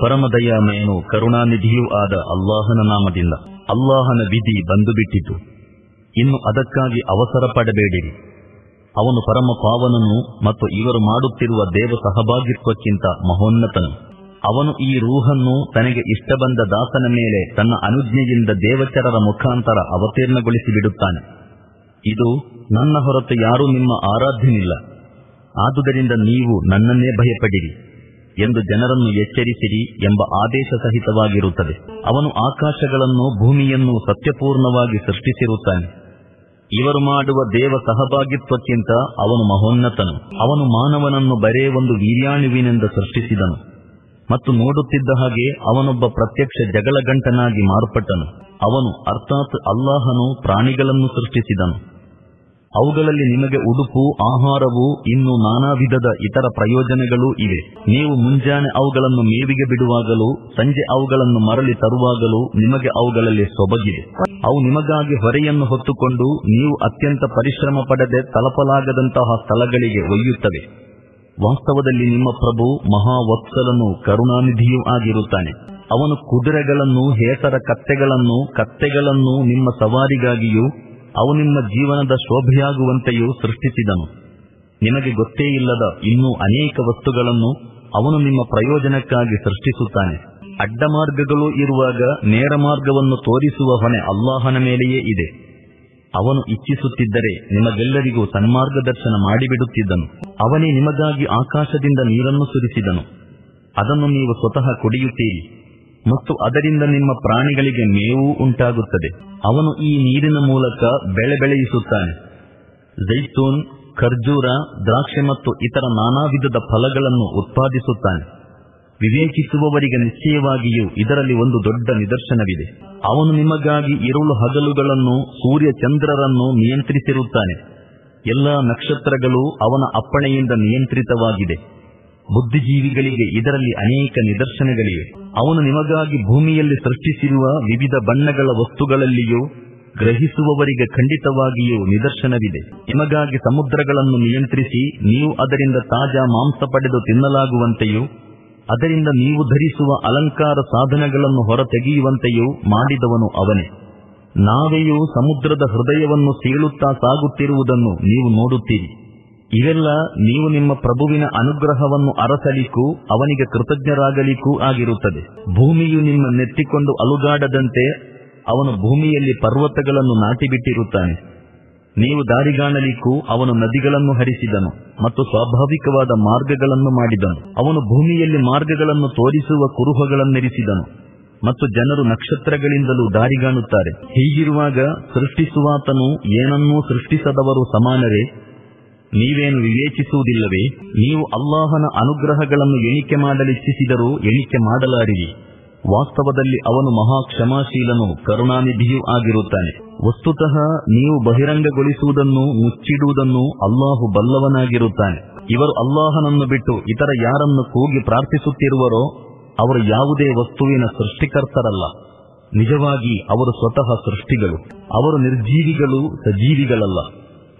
ಪರಮದಯಾಮಯನು ಕರುಣಾನಿಧಿಯೂ ಆದ ಅಲ್ಲಾಹನ ನಾಮದಿಂದ ಅಲ್ಲಾಹನ ವಿಧಿ ಬಂದು ಬಿಟ್ಟಿತು ಇನ್ನು ಅದಕ್ಕಾಗಿ ಅವಸರ ಪಡಬೇಡಿರಿ ಅವನು ಪರಮ ಪಾವನನು ಮತ್ತು ಇವರು ಮಾಡುತ್ತಿರುವ ದೇವ ಸಹಭಾಗಿತ್ವಕ್ಕಿಂತ ಮಹೋನ್ನತನು. ಅವನು ಈ ರೂಹನ್ನು ತನಗೆ ಇಷ್ಟ ಬಂದ ದಾಸನ ಮೇಲೆ ತನ್ನ ಅನುಜ್ಞೆಯಿಂದ ದೇವಚರರ ಮುಖಾಂತರ ಅವತೀರ್ಣಗೊಳಿಸಿ ಬಿಡುತ್ತಾನೆ ಇದು ನನ್ನ ಹೊರತು ಯಾರೂ ನಿಮ್ಮ ಆರಾಧ್ಯನಿಲ್ಲ. ಆದುದರಿಂದ ನೀವು ನನ್ನನ್ನೇ ಭಯಪಡಿರಿ ಎಂದು ಜನರನ್ನು ಎಚ್ಚರಿಸಿರಿ ಎಂಬ ಆದೇಶ ಸಹಿತವಾಗಿರುತ್ತದೆ. ಅವನು ಆಕಾಶಗಳನ್ನು ಭೂಮಿಯನ್ನು ಸತ್ಯಪೂರ್ಣವಾಗಿ ಸೃಷ್ಟಿಸಿರುತ್ತಾನೆ. ಇವರು ಮಾಡುವ ದೇವ ಸಹಭಾಗಿತ್ವಕ್ಕಿಂತ ಅವನು ಮಹೋನ್ನತನು. ಅವನು ಮಾನವನನ್ನು ಬರೇ ಒಂದು ವೀರ್ಯಾಣುವಿನಿಂದ ಸೃಷ್ಟಿಸಿದನು. ಮತ್ತು ನೋಡುತ್ತಿದ್ದ ಹಾಗೆ ಅವನೊಬ್ಬ ಪ್ರತ್ಯಕ್ಷ ಜಗಳಗಂಟನಾಗಿ ಮಾರ್ಪಟ್ಟನು. ಅವನು ಅರ್ಥಾತ್ ಅಲ್ಲಾಹನು ಪ್ರಾಣಿಗಳನ್ನು ಸೃಷ್ಟಿಸಿದನು. ಅವುಗಳಲ್ಲಿ ನಿಮಗೆ ಉಡುಪು, ಆಹಾರವು, ಇನ್ನು ನಾನಾ ವಿಧದ ಇತರ ಪ್ರಯೋಜನಗಳು ಇವೆ. ನೀವು ಮುಂಜಾನೆ ಅವುಗಳನ್ನು ಮೇವಿಗೆ ಬಿಡುವಾಗಲೂ, ಸಂಜೆ ಅವುಗಳನ್ನು ಮರಳಿ ತರುವಾಗಲೂ ನಿಮಗೆ ಅವುಗಳಲ್ಲಿ ಸೊಬಗಿದೆ. ಅವು ನಿಮಗಾಗಿ ಹೊರೆಯನ್ನು ಹೊತ್ತುಕೊಂಡು ನೀವು ಅತ್ಯಂತ ಪರಿಶ್ರಮ ಪಡೆದೇ ತಲಪಲಾಗದಂತಹ ಸ್ಥಳಗಳಿಗೆ ಒಯ್ಯುತ್ತವೆ. ವಾಸ್ತವದಲ್ಲಿ ನಿಮ್ಮ ಪ್ರಭು ಮಹಾವತ್ಸಲನು ಕರುಣಾನಿಧಿಯೂ ಆಗಿರುತ್ತಾನೆ. ಅವನು ಕುದುರೆಗಳನ್ನು, ಹೇಸರ ಕತ್ತೆಗಳನ್ನು ಕತ್ತೆಗಳನ್ನು ನಿಮ್ಮ ಸವಾರಿಗಾಗಿಯೂ, ಅವು ನಿಮ್ಮ ಜೀವನದ ಶೋಭೆಯಾಗುವಂತೆಯೂ ಸೃಷ್ಟಿಸಿದನು. ನಿಮಗೆ ಗೊತ್ತೇ ಇಲ್ಲದ ಇನ್ನೂ ಅನೇಕ ವಸ್ತುಗಳನ್ನು ಅವನು ನಿಮ್ಮ ಪ್ರಯೋಜನಕ್ಕಾಗಿ ಸೃಷ್ಟಿಸುತ್ತಾನೆ. ಅಡ್ಡ ಮಾರ್ಗಗಳು ಇರುವಾಗ ನೇರ ಮಾರ್ಗವನ್ನು ತೋರಿಸುವ ಹೊಣೆ ಅಲ್ಲಾಹನ ಮೇಲೆಯೇ ಇದೆ. ಅವನು ಇಚ್ಛಿಸುತ್ತಿದ್ದರೆ ನಿಮಗೆಲ್ಲರಿಗೂ ಸನ್ಮಾರ್ಗದರ್ಶನ ಮಾಡಿಬಿಡುತ್ತಿದ್ದನು. ಅವನೇ ನಿಮಗಾಗಿ ಆಕಾಶದಿಂದ ನೀರನ್ನು ಸುರಿಸಿದನು. ಅದನ್ನು ನೀವು ಸ್ವತಃ ಕುಡಿಯುತ್ತೀರಿ ಮತ್ತು ಅದರಿಂದ ನಿಮ್ಮ ಪ್ರಾಣಿಗಳಿಗೆ ಮೇವೂ ಉಂಟಾಗುತ್ತದೆ. ಅವನು ಈ ನೀರಿನ ಮೂಲಕ ಬೆಳೆ ಬೆಳೆಯಿಸುತ್ತಾನೆ ಜೈತೂನ್, ಖರ್ಜೂರ, ದ್ರಾಕ್ಷೆ ಮತ್ತು ಇತರ ನಾನಾ ವಿಧದ ಫಲಗಳನ್ನು ಉತ್ಪಾದಿಸುತ್ತಾನೆ. ವಿವೇಚಿಸುವವರಿಗೆ ನಿಶ್ಚಯವಾಗಿಯೂ ಇದರಲ್ಲಿ ಒಂದು ದೊಡ್ಡ ನಿದರ್ಶನವಿದೆ. ಅವನು ನಿಮಗಾಗಿ ಇರುಳು ಹಗಲುಗಳನ್ನು ಸೂರ್ಯ ಚಂದ್ರರನ್ನು ನಿಯಂತ್ರಿಸಿರುತ್ತಾನೆ. ಎಲ್ಲಾ ನಕ್ಷತ್ರಗಳು ಅವನ ಅಪ್ಪಣೆಯಿಂದ ನಿಯಂತ್ರಿತವಾಗಿದೆ. ಬುದ್ಧಿಜೀವಿಗಳಿಗೆ ಇದರಲ್ಲಿ ಅನೇಕ ನಿದರ್ಶನಗಳಿವೆ. ಅವನು ನಿಮಗಾಗಿ ಭೂಮಿಯಲ್ಲಿ ಸೃಷ್ಟಿಸಿರುವ ವಿವಿಧ ಬಣ್ಣಗಳ ವಸ್ತುಗಳಲ್ಲಿಯೂ ಗ್ರಹಿಸುವವರಿಗೆ ಖಂಡಿತವಾಗಿಯೂ ನಿದರ್ಶನವಿದೆ. ನಿಮಗಾಗಿ ಸಮುದ್ರಗಳನ್ನು ನಿಯಂತ್ರಿಸಿ, ನೀವು ಅದರಿಂದ ತಾಜಾ ಮಾಂಸ ಪಡೆದು ತಿನ್ನಲಾಗುವಂತೆಯೂ ಅದರಿಂದ ನೀವು ಧರಿಸುವ ಅಲಂಕಾರ ಸಾಧನಗಳನ್ನು ಹೊರತೆಗೆಯುವಂತೆಯೂ ಮಾಡಿದವನು ಅವನೇ. ನಾವೆಯೂ ಸಮುದ್ರದ ಹೃದಯವನ್ನು ಸೀಳುತ್ತಾ ಸಾಗುತ್ತಿರುವುದನ್ನು ನೀವು ನೋಡುತ್ತೀರಿ. ಇವೆಲ್ಲ ನೀವು ನಿಮ್ಮ ಪ್ರಭುವಿನ ಅನುಗ್ರಹವನ್ನು ಅರಸಲಿಕ್ಕೂ ಅವನಿಗೆ ಕೃತಜ್ಞರಾಗಲಿಕ್ಕೂ ಆಗಿರುತ್ತದೆ. ಭೂಮಿಯು ನಿಮ್ಮ ನೆತ್ತಿಕೊಂಡು ಅಲುಗಾಡದಂತೆ ಅವನು ಭೂಮಿಯಲ್ಲಿ ಪರ್ವತಗಳನ್ನು ನಾಟಿಬಿಟ್ಟಿರುತ್ತಾನೆ. ನೀವು ದಾರಿಗಾಣಲಿಕ್ಕೂ ಅವನು ನದಿಗಳನ್ನು ಹರಿಸಿದನು ಮತ್ತು ಸ್ವಾಭಾವಿಕವಾದ ಮಾರ್ಗಗಳನ್ನು ಮಾಡಿದನು. ಅವನು ಭೂಮಿಯಲ್ಲಿ ಮಾರ್ಗಗಳನ್ನು ತೋರಿಸುವ ಕುರುಹಗಳನ್ನಿರಿಸಿದನು ಮತ್ತು ಜನರು ನಕ್ಷತ್ರಗಳಿಂದಲೂ ದಾರಿಗಾಣುತ್ತಾರೆ. ಹೀಗಿರುವಾಗ ಸೃಷ್ಟಿಸುವಾತನು ಏನನ್ನೂ ಸೃಷ್ಟಿಸದವರು ಸಮಾನರೇ? ನೀವೇನು ವಿವೇಚಿಸುವುದಿಲ್ಲವೇ? ನೀವು ಅಲ್ಲಾಹನ ಅನುಗ್ರಹಗಳನ್ನು ಎಣಿಕೆ ಮಾಡಲಿಚ್ಛಿಸಿದರೂ ಎಣಿಕೆ ಮಾಡಲಾರಿರಿ. ವಾಸ್ತವದಲ್ಲಿ ಅವನು ಮಹಾ ಕ್ಷಮಾಶೀಲನು ಕರುಣಾನಿಧಿಯೂ ಆಗಿರುತ್ತಾನೆ. ವಸ್ತುತಃ ನೀವು ಬಹಿರಂಗಗೊಳಿಸುವುದನ್ನು, ಮುಚ್ಚಿಡುವುದನ್ನು ಅಲ್ಲಾಹು ಬಲ್ಲವನಾಗಿರುತ್ತಾನೆ. ಇವರು ಅಲ್ಲಾಹನನ್ನು ಬಿಟ್ಟು ಇತರ ಯಾರನ್ನು ಕೂಗಿ ಪ್ರಾರ್ಥಿಸುತ್ತಿರುವರೋ, ಅವರು ಯಾವುದೇ ವಸ್ತುವಿನ ಸೃಷ್ಟಿಕರ್ತರಲ್ಲ. ನಿಜವಾಗಿ ಅವರು ಸ್ವತಃ ಸೃಷ್ಟಿಗಳು. ಅವರು ನಿರ್ಜೀವಿಗಳು, ಸಜೀವಿಗಳಲ್ಲ.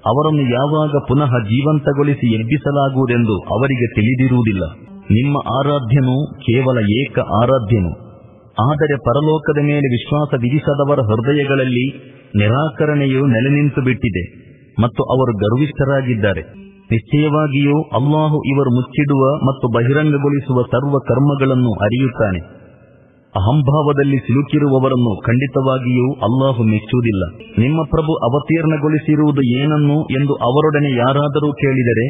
ಅವರನ್ನು ಯಾವಾಗ ಪುನಃ ಜೀವಂತಗೊಳಿಸಿ ಎಬ್ಬಿಸಲಾಗುವುದೆಂದು ಅವರಿಗೆ ತಿಳಿದಿರುವುದಿಲ್ಲ. ನಿಮ್ಮ ಆರಾಧ್ಯನು ಕೇವಲ ಏಕ ಆರಾಧ್ಯನು. ಆದರೆ ಪರಲೋಕದ ಮೇಲೆ ವಿಶ್ವಾಸ ವಿಧಿಸದವರ ಹೃದಯಗಳಲ್ಲಿ ನಿರಾಕರಣೆಯು ನೆಲೆನಿಂತು ಬಿಟ್ಟಿದೆ ಮತ್ತು ಅವರು ಗರ್ವಿಷ್ಠರಾಗಿದ್ದಾರೆ. ನಿಶ್ಚಯವಾಗಿಯೂ ಅಲ್ಲಾಹು ಇವರು ಮುಚ್ಚಿಡುವ ಮತ್ತು ಬಹಿರಂಗಗೊಳಿಸುವ ಸರ್ವ ಕರ್ಮಗಳನ್ನು ಅರಿಯುತ್ತಾನೆ. ಅಹಂಭಾವದಲ್ಲಿ ಸಿಲುಕಿರುವವರನ್ನು ಖಂಡಿತವಾಗಿಯೂ ಅಲ್ಲಾಹು ಮೆಚ್ಚುವುದಿಲ್ಲ. ನಿಮ್ಮ ಪ್ರಭು ಅವತೀರ್ಣಗೊಳಿಸಿರುವುದು ಏನನ್ನು ಎಂದು ಅವರೊಡನೆ ಯಾರಾದರೂ ಕೇಳಿದರೆ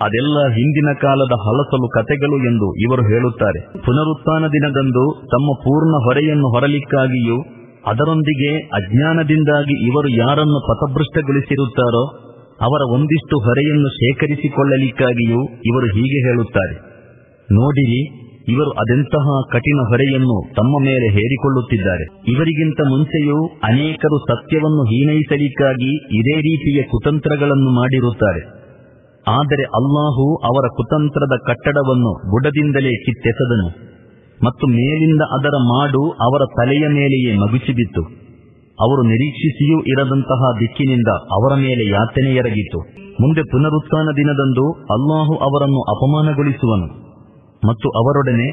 ಅದೆಲ್ಲ ಹಿಂದಿನ ಕಾಲದ ಹಲಸಲು ಕತೆಗಳು ಎಂದು ಇವರು ಹೇಳುತ್ತಾರೆ. ಪುನರುತ್ಥಾನ ದಿನದಂದು ತಮ್ಮ ಪೂರ್ಣ ಹೊರೆಯನ್ನು ಹೊರಲಿಕ್ಕಾಗಿಯೂ, ಅದರೊಂದಿಗೆ ಅಜ್ಞಾನದಿಂದಾಗಿ ಇವರು ಯಾರನ್ನು ಪಥಭೃಷ್ಟಗೊಳಿಸಿರುತ್ತಾರೋ ಅವರ ಒಂದಿಷ್ಟು ಹೊರೆಯನ್ನು ಶೇಖರಿಸಿಕೊಳ್ಳಲಿಕ್ಕಾಗಿಯೂ ಇವರು ಹೀಗೆ ಹೇಳುತ್ತಾರೆ. ನೋಡಿರಿ, ಇವರು ಅದೆಂತಹ ಕಠಿಣ ಹೊರೆಯನ್ನು ತಮ್ಮ ಮೇಲೆ ಹೇರಿಕೊಳ್ಳುತ್ತಿದ್ದಾರೆ. ಇವರಿಗಿಂತ ಮುಂಚೆಯೂ ಅನೇಕರು ಸತ್ಯವನ್ನು ಹೀನೈಸಲಿಕ್ಕಾಗಿ ಇದೇ ರೀತಿಯ ಕುತಂತ್ರಗಳನ್ನು ಮಾಡಿರುತ್ತಾರೆ. ಆದರೆ ಅಲ್ಲಾಹು ಅವರ ಕುತಂತ್ರದ ಕಟ್ಟಡವನ್ನು ಬುಡದಿಂದಲೇ ಕಿತ್ತೆಸೆದನು ಮತ್ತು ಮೇಲಿಂದ ಅದರ ಮಾಡು ಅವರ ತಲೆಯ ಮೇಲೆಯೇ ಮಗುಚಿಬಿತ್ತು. ಅವರು ನಿರೀಕ್ಷಿಸಿಯೂ ಇರದಂತಹ ದಿಕ್ಕಿನಿಂದ ಅವರ ಮೇಲೆ ಯಾತನೆ ಎರಗಿತು. ಮುಂದೆ ಪುನರುತ್ಥಾನ ದಿನದಂದು ಅಲ್ಲಾಹು ಅವರನ್ನು ಅಪಮಾನಗೊಳಿಸುವನು ಮತ್ತು ಅವರೊಡನೆ,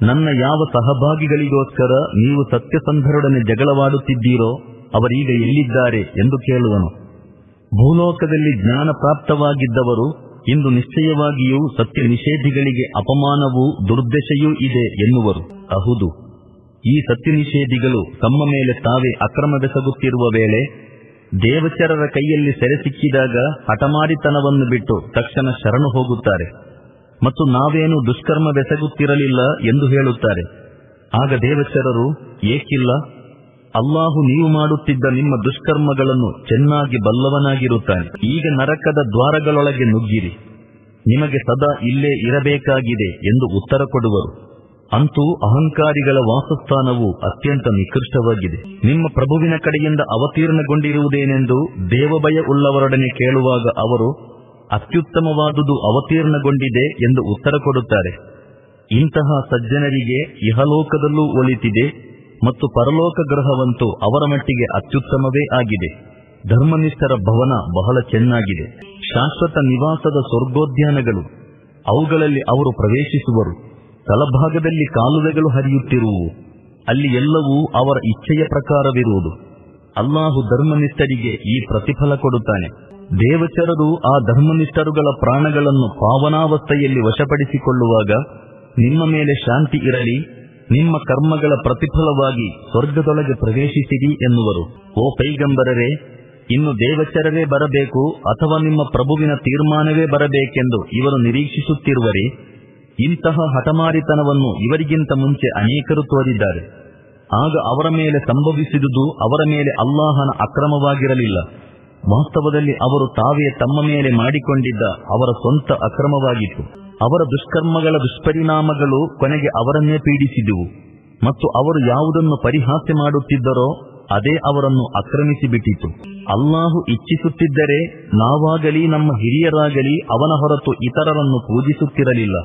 ನನ್ನ ಯಾವ ಸಹಭಾಗಿಗಳಿಗೋಸ್ಕರ ನೀವು ಸತ್ಯಸಂಧರೊಡನೆ ಜಗಳವಾಡುತ್ತಿದ್ದೀರೋ ಅವರೀಗ ಎಲ್ಲಿದ್ದಾರೆ ಎಂದು ಕೇಳುವನು. ಭೂಲೋಕದಲ್ಲಿ ಜ್ಞಾನ ಪ್ರಾಪ್ತವಾಗಿದ್ದವರು ಇಂದು ನಿಶ್ಚಯವಾಗಿಯೂ ಸತ್ಯ ನಿಷೇಧಿಗಳಿಗೆ ಅಪಮಾನವೂ ದುರ್ದೆಶೆಯೂ ಇದೆ ಎನ್ನುವರು. ಅಹುದು. ಈ ಸತ್ಯ ನಿಷೇಧಿಗಳು ತಮ್ಮ ಮೇಲೆ ತಾವೇ ಅಕ್ರಮವೆಸಗುತ್ತಿರುವ ವೇಳೆ, ದೇವಚರರ ಕೈಯಲ್ಲಿ ಸೆರೆ ಸಿಕ್ಕಿದಾಗ ಹಠಮಾರಿತನವನ್ನು ಬಿಟ್ಟು ತಕ್ಷಣ ಶರಣು ಹೋಗುತ್ತಾರೆ. ಮತ್ತು ನಾವೇನು ದುಷ್ಕರ್ಮವೆಸಗುತ್ತಿರಲಿಲ್ಲ ಎಂದು ಹೇಳುತ್ತಾರೆ. ಆಗ ದೇವಚರರು, ಏಕಿಲ್ಲ ಅಲ್ಲಾಹು ನೀವು ಮಾಡುತ್ತಿದ್ದ ನಿಮ್ಮ ದುಷ್ಕರ್ಮಗಳನ್ನು ಚೆನ್ನಾಗಿ ಬಲ್ಲವನಾಗಿರುತ್ತಾನೆ. ಈಗ ನರಕದ ದ್ವಾರಗಳೊಳಗೆ ನುಗ್ಗಿರಿ. ನಿಮಗೆ ಸದಾ ಇಲ್ಲೇ ಇರಬೇಕಾಗಿದೆ ಎಂದು ಉತ್ತರ ಕೊಡುವರು. ಅಂತೂ ಅಹಂಕಾರಿಗಳ ವಾಸಸ್ಥಾನವು ಅತ್ಯಂತ ನಿಕೃಷ್ಟವಾಗಿದೆ. ನಿಮ್ಮ ಪ್ರಭುವಿನ ಕಡೆಯಿಂದ ಅವತೀರ್ಣಗೊಂಡಿರುವುದೇನೆಂದು ದೇವಭಯ ಉಳ್ಳವರೊಡನೆ ಕೇಳುವಾಗ ಅವರು, ಅತ್ಯುತ್ತಮವಾದುದು ಅವತೀರ್ಣಗೊಂಡಿದೆ ಎಂದು ಉತ್ತರ ಕೊಡುತ್ತಾರೆ. ಇಂತಹ ಸಜ್ಜನರಿಗೆ ಇಹಲೋಕದಲ್ಲೂ ಒಳಿತಿದೆ ಮತ್ತು ಪರಲೋಕ ಗ್ರಹವಂತೂ ಅವರ ಮಟ್ಟಿಗೆ ಅತ್ಯುತ್ತಮವೇ ಆಗಿದೆ. ಧರ್ಮನಿಷ್ಠರ ಭವನ ಬಹಳ ಚೆನ್ನಾಗಿದೆ. ಶಾಶ್ವತ ನಿವಾಸದ ಸ್ವರ್ಗೋದ್ಯಾನಗಳು, ಅವುಗಳಲ್ಲಿ ಅವರು ಪ್ರವೇಶಿಸುವರು. ತಲಭಾಗದಲ್ಲಿ ಕಾಲುವೆಗಳು ಹರಿಯುತ್ತಿರುವು. ಅಲ್ಲಿ ಎಲ್ಲವೂ ಅವರ ಇಚ್ಛೆಯ ಪ್ರಕಾರವಿರುವುದು. ಅಲ್ಲಾಹು ಧರ್ಮನಿಷ್ಠರಿಗೆ ಈ ಪ್ರತಿಫಲ ಕೊಡುತ್ತಾನೆ. ದೇವಚರರು ಆ ಧರ್ಮನಿಷ್ಠರುಗಳ ಪ್ರಾಣಗಳನ್ನು ಪಾವನಾವಸ್ಥೆಯಲ್ಲಿ ವಶಪಡಿಸಿಕೊಳ್ಳುವಾಗ ನಿಮ್ಮ ಮೇಲೆ ಶಾಂತಿ ಇರಲಿ. ನಿಮ್ಮ ಕರ್ಮಗಳ ಪ್ರತಿಫಲವಾಗಿ ಸ್ವರ್ಗದೊಳಗೆ ಪ್ರವೇಶಿಸಿರಿ ಎನ್ನುವರು. ಓ ಪೈಗಂಬರರೇ, ಇನ್ನು ದೇವಚರರೇ ಬರಬೇಕು ಅಥವಾ ನಿಮ್ಮ ಪ್ರಭುವಿನ ತೀರ್ಮಾನವೇ ಬರಬೇಕೆಂದು ಇವರು ನಿರೀಕ್ಷಿಸುತ್ತಿರುವರೇ, ಇಂತಹ ಹಠಮಾರಿತನವನ್ನು ಇವರಿಗಿಂತ ಮುಂಚೆ ಅನೇಕರು ತೋರಿದ್ದಾರೆ. ಆಗ ಅವರ ಮೇಲೆ ಸಂಭವಿಸಿದುದು ಅವರ ಮೇಲೆ ಅಲ್ಲಾಹನ ಅಕ್ರಮವಾಗಿರಲಿಲ್ಲ. ವಾಸ್ತವದಲ್ಲಿ ಅವರು ತಾವೇ ತಮ್ಮ ಮೇಲೆ ಮಾಡಿಕೊಂಡಿದ್ದ ಅವರ ಸ್ವಂತ ಅಕ್ರಮವಾಗಿತ್ತು. ಅವರ ದುಷ್ಕರ್ಮಗಳ ದುಷ್ಪರಿಣಾಮಗಳು ಕೊನೆಗೆ ಅವರನ್ನೇ ಪೀಡಿಸಿದುವು. ಮತ್ತು ಅವರು ಯಾವುದನ್ನು ಪರಿಹಾಸ್ಯ ಮಾಡುತ್ತಿದ್ದರೋ, ಅದೇ ಅವರನ್ನು ಆಕ್ರಮಿಸಿಬಿಟ್ಟಿತು. ಅಲ್ಲಾಹು ಇಚ್ಛಿಸುತ್ತಿದ್ದರೆ, ನಾವಾಗಲಿ, ನಮ್ಮ ಹಿರಿಯರಾಗಲಿ, ಅವನ ಹೊರತು ಇತರರನ್ನು ಪೂಜಿಸುತ್ತಿರಲಿಲ್ಲ.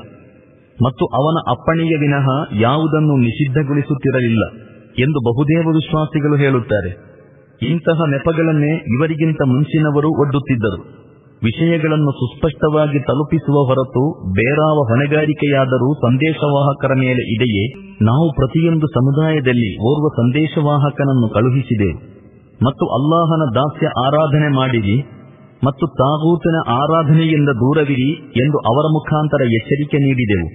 ಮತ್ತು ಅವನ ಅಪ್ಪಣೆಯ ವಿನಃ ಯಾವುದನ್ನು ನಿಷಿದ್ಧಗೊಳಿಸುತ್ತಿರಲಿಲ್ಲ ಎಂದು ಬಹುದೇವ ವಿಶ್ವಾಸಿಗಳು ಹೇಳುತ್ತಾರೆ. ಇಂತಹ ನೆಪಗಳನ್ನೇ ಇವರಿಗಿಂತ ಮುಂಚಿನವರು ಒಡ್ಡುತ್ತಿದ್ದರು. ವಿಷಯಗಳನ್ನು ಸುಸ್ಪಷ್ಟವಾಗಿ ತಲುಪಿಸುವ ಹೊರತು ಬೇರಾವ ಹೊಣೆಗಾರಿಕೆಯಾದರೂ ಸಂದೇಶವಾಹಕರ ಮೇಲೆ ಇದೆಯೇ? ನಾವು ಪ್ರತಿಯೊಂದು ಸಮುದಾಯದಲ್ಲಿ ಓರ್ವ ಸಂದೇಶವಾಹಕನನ್ನು ಕಳುಹಿಸಿದೆವು. ಮತ್ತು ಅಲ್ಲಾಹನ ದಾಸ್ಯ ಆರಾಧನೆ ಮಾಡಿರಿ ಮತ್ತು ತಾಗೂತನ ಆರಾಧನೆಯಿಂದ ದೂರವಿರಿ ಎಂದು ಅವರ ಮುಖಾಂತರ ಎಚ್ಚರಿಕೆ ನೀಡಿದೆವು.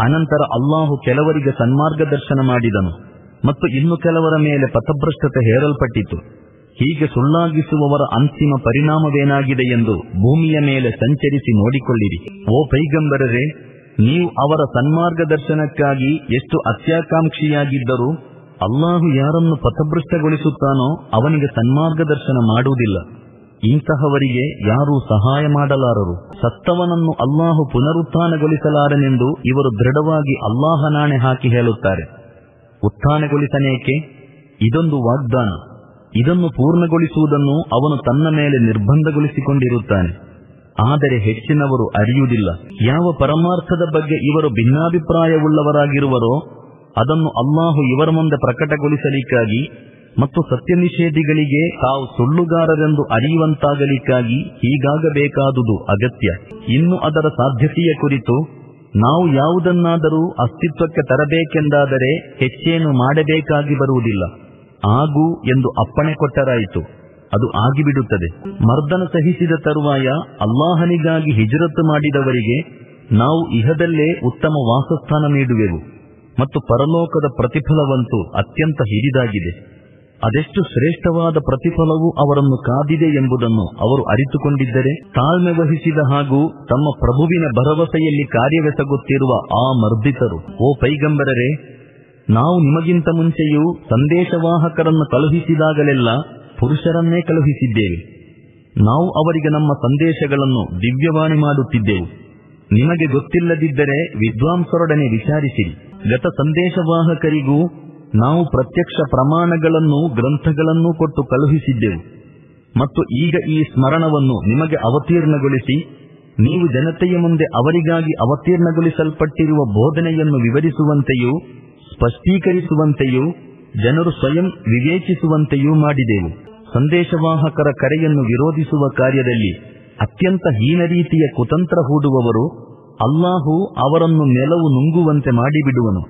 ಅನಂತರ ಅಲ್ಲಾಹು ಕೆಲವರಿಗೆ ಸನ್ಮಾರ್ಗದರ್ಶನ ಮಾಡಿದನು ಮತ್ತು ಇನ್ನು ಕೆಲವರ ಮೇಲೆ ಪಥಭ್ರಷ್ಟತೆ ಹೇರಲ್ಪಟ್ಟಿತು. ಹೀಗೆ ಸುಳ್ಳಾಗಿಸುವವರ ಅಂತಿಮ ಪರಿಣಾಮವೇನಾಗಿದೆ ಎಂದು ಭೂಮಿಯ ಮೇಲೆ ಸಂಚರಿಸಿ ನೋಡಿಕೊಳ್ಳಿರಿ. ಓ ಪೈಗಂಬರರೇ, ನೀವು ಅವರ ಸನ್ಮಾರ್ಗದರ್ಶನಕ್ಕಾಗಿ ಎಷ್ಟು ಅತ್ಯಾಕಾಂಕ್ಷಿಯಾಗಿದ್ದರೂ ಅಲ್ಲಾಹು ಯಾರನ್ನು ಪಥಭೃಷ್ಟಗೊಳಿಸುತ್ತಾನೋ ಅವನಿಗೆ ಸನ್ಮಾರ್ಗದರ್ಶನ ಮಾಡುವುದಿಲ್ಲ. ಇಂತಹವರಿಗೆ ಯಾರೂ ಸಹಾಯ ಮಾಡಲಾರರು. ಸತ್ತವನನ್ನು ಅಲ್ಲಾಹು ಪುನರುತ್ಥಾನಗೊಳಿಸಲಾರನೆಂದು ಇವರು ದೃಢವಾಗಿ ಅಲ್ಲಾಹನಾಣೆ ಹಾಕಿ ಹೇಳುತ್ತಾರೆ. ಉತ್ಥಾನಗೊಳಿಸನೇಕೆ? ಇದೊಂದು ವಾಗ್ದಾನ. ಇದನ್ನು ಪೂರ್ಣಗೊಳಿಸುವುದನ್ನು ಅವನು ತನ್ನ ಮೇಲೆ ನಿರ್ಬಂಧಗೊಳಿಸಿಕೊಂಡಿರುತ್ತಾನೆ. ಆದರೆ ಹೆಚ್ಚಿನವರು ಅರಿಯುವುದಿಲ್ಲ. ಯಾವ ಪರಮಾರ್ಥದ ಬಗ್ಗೆ ಇವರು ಭಿನ್ನಾಭಿಪ್ರಾಯವುಳ್ಳವರಾಗಿರುವರೋ, ಅದನ್ನು ಅಲ್ಲಾಹು ಇವರ ಮುಂದೆ ಪ್ರಕಟಗೊಳಿಸಲಿಕ್ಕಾಗಿ ಮತ್ತು ಸತ್ಯ ನಿಷೇಧಿಗಳಿಗೆ ತಾವು ಸುಳ್ಳುಗಾರರೆಂದು ಅರಿಯುವಂತಾಗಲಿಕ್ಕಾಗಿ ಹೀಗಾಗಬೇಕಾದುದು ಅಗತ್ಯ. ಇನ್ನು ಅದರ ಸಾಧ್ಯತೆಯ ಕುರಿತು ನಾವು ಯಾವುದನ್ನಾದರೂ ಅಸ್ತಿತ್ವಕ್ಕೆ ತರಬೇಕೆಂದಾದರೆ ಹೆಚ್ಚೇನು ಮಾಡಬೇಕಾಗಿ ಬರುವುದಿಲ್ಲ. ಆಗು ಎಂದು ಅಪ್ಪಣೆ ಕೊಟ್ಟರಾಯಿತು. ಅದು ಆಗಿಬಿಡುತ್ತದೆ. ಮರ್ದನ ಸಹಿಸಿದ ತರುವಾಯ ಅಲ್ಲಾಹನಿಗಾಗಿ ಹಿಜರತ್ತು ಮಾಡಿದವರಿಗೆ ನಾವು ಇಹದಲ್ಲೇ ಉತ್ತಮ ವಾಸಸ್ಥಾನ ನೀಡುವೆವು ಮತ್ತು ಪರಲೋಕದ ಪ್ರತಿಫಲವಂತೂ ಅತ್ಯಂತ ಹಿರಿದಾಗಿದೆ. ಅದೆಷ್ಟು ಶ್ರೇಷ್ಠವಾದ ಪ್ರತಿಫಲವು ಅವರನ್ನು ಕಾದಿದೆ ಎಂಬುದನ್ನು ಅವರು ಅರಿತುಕೊಂಡಿದ್ದರೆ, ತಾಳ್ಮೆ ವಹಿಸಿದ ಹಾಗೂ ತಮ್ಮ ಪ್ರಭುವಿನ ಭರವಸೆಯಲ್ಲಿ ಕಾರ್ಯವೆಸಗುತ್ತಿರುವ ಆ ಮರ್ದಿತರು, ಓ ಪೈಗಂಬರರೇ ನಾವು ನಿಮಗಿಂತ ಮುಂಚೆಯೂ ಸಂದೇಶವಾಹಕರನ್ನು ಕಳುಹಿಸಿದಾಗಲೆಲ್ಲ ಪುರುಷರನ್ನೇ ಕಳುಹಿಸಿದ್ದೇವೆ. ನಾವು ಅವರಿಗೆ ನಮ್ಮ ಸಂದೇಶಗಳನ್ನು ದಿವ್ಯವಾಣಿ ಮಾಡುತ್ತಿದ್ದೆವು. ನಿಮಗೆ ಗೊತ್ತಿಲ್ಲದಿದ್ದರೆ ವಿದ್ವಾಂಸರೊಡನೆ ವಿಚಾರಿಸಿರಿ. ಗತ ಸಂದೇಶವಾಹಕರಿಗೂ ನಾವು ಪ್ರತ್ಯಕ್ಷ ಪ್ರಮಾಣಗಳನ್ನು, ಗ್ರಂಥಗಳನ್ನೂ ಕೊಟ್ಟು ಕಳುಹಿಸಿದ್ದೆವು. ಮತ್ತು ಈಗ ಈ ಸ್ಮರಣವನ್ನು ನಿಮಗೆ ಅವತೀರ್ಣಗೊಳಿಸಿ, ನೀವು ಜನತೆಯ ಮುಂದೆ ಅವರಿಗಾಗಿ ಅವತೀರ್ಣಗೊಳಿಸಲ್ಪಟ್ಟಿರುವ ಬೋಧನೆಯನ್ನು ವಿವರಿಸುವಂತೆಯೂ ಸ್ಪಷ್ಟೀಕರಿಸುವಂತೆಯೂ, ಜನರು ಸ್ವಯಂ ವಿವೇಚಿಸುವಂತೆಯೂ ಮಾಡಿದೆವು. ಸಂದೇಶವಾಹಕರ ಕರೆಯನ್ನು ವಿರೋಧಿಸುವ ಕಾರ್ಯದಲ್ಲಿ ಅತ್ಯಂತ ಹೀನ ರೀತಿಯ ಕುತಂತ್ರ ಹೂಡುವವರು ಅಲ್ಲಾಹು ಅವರನ್ನು ನೆಲವು ನುಂಗುವಂತೆ ಮಾಡಿಬಿಡುವನು,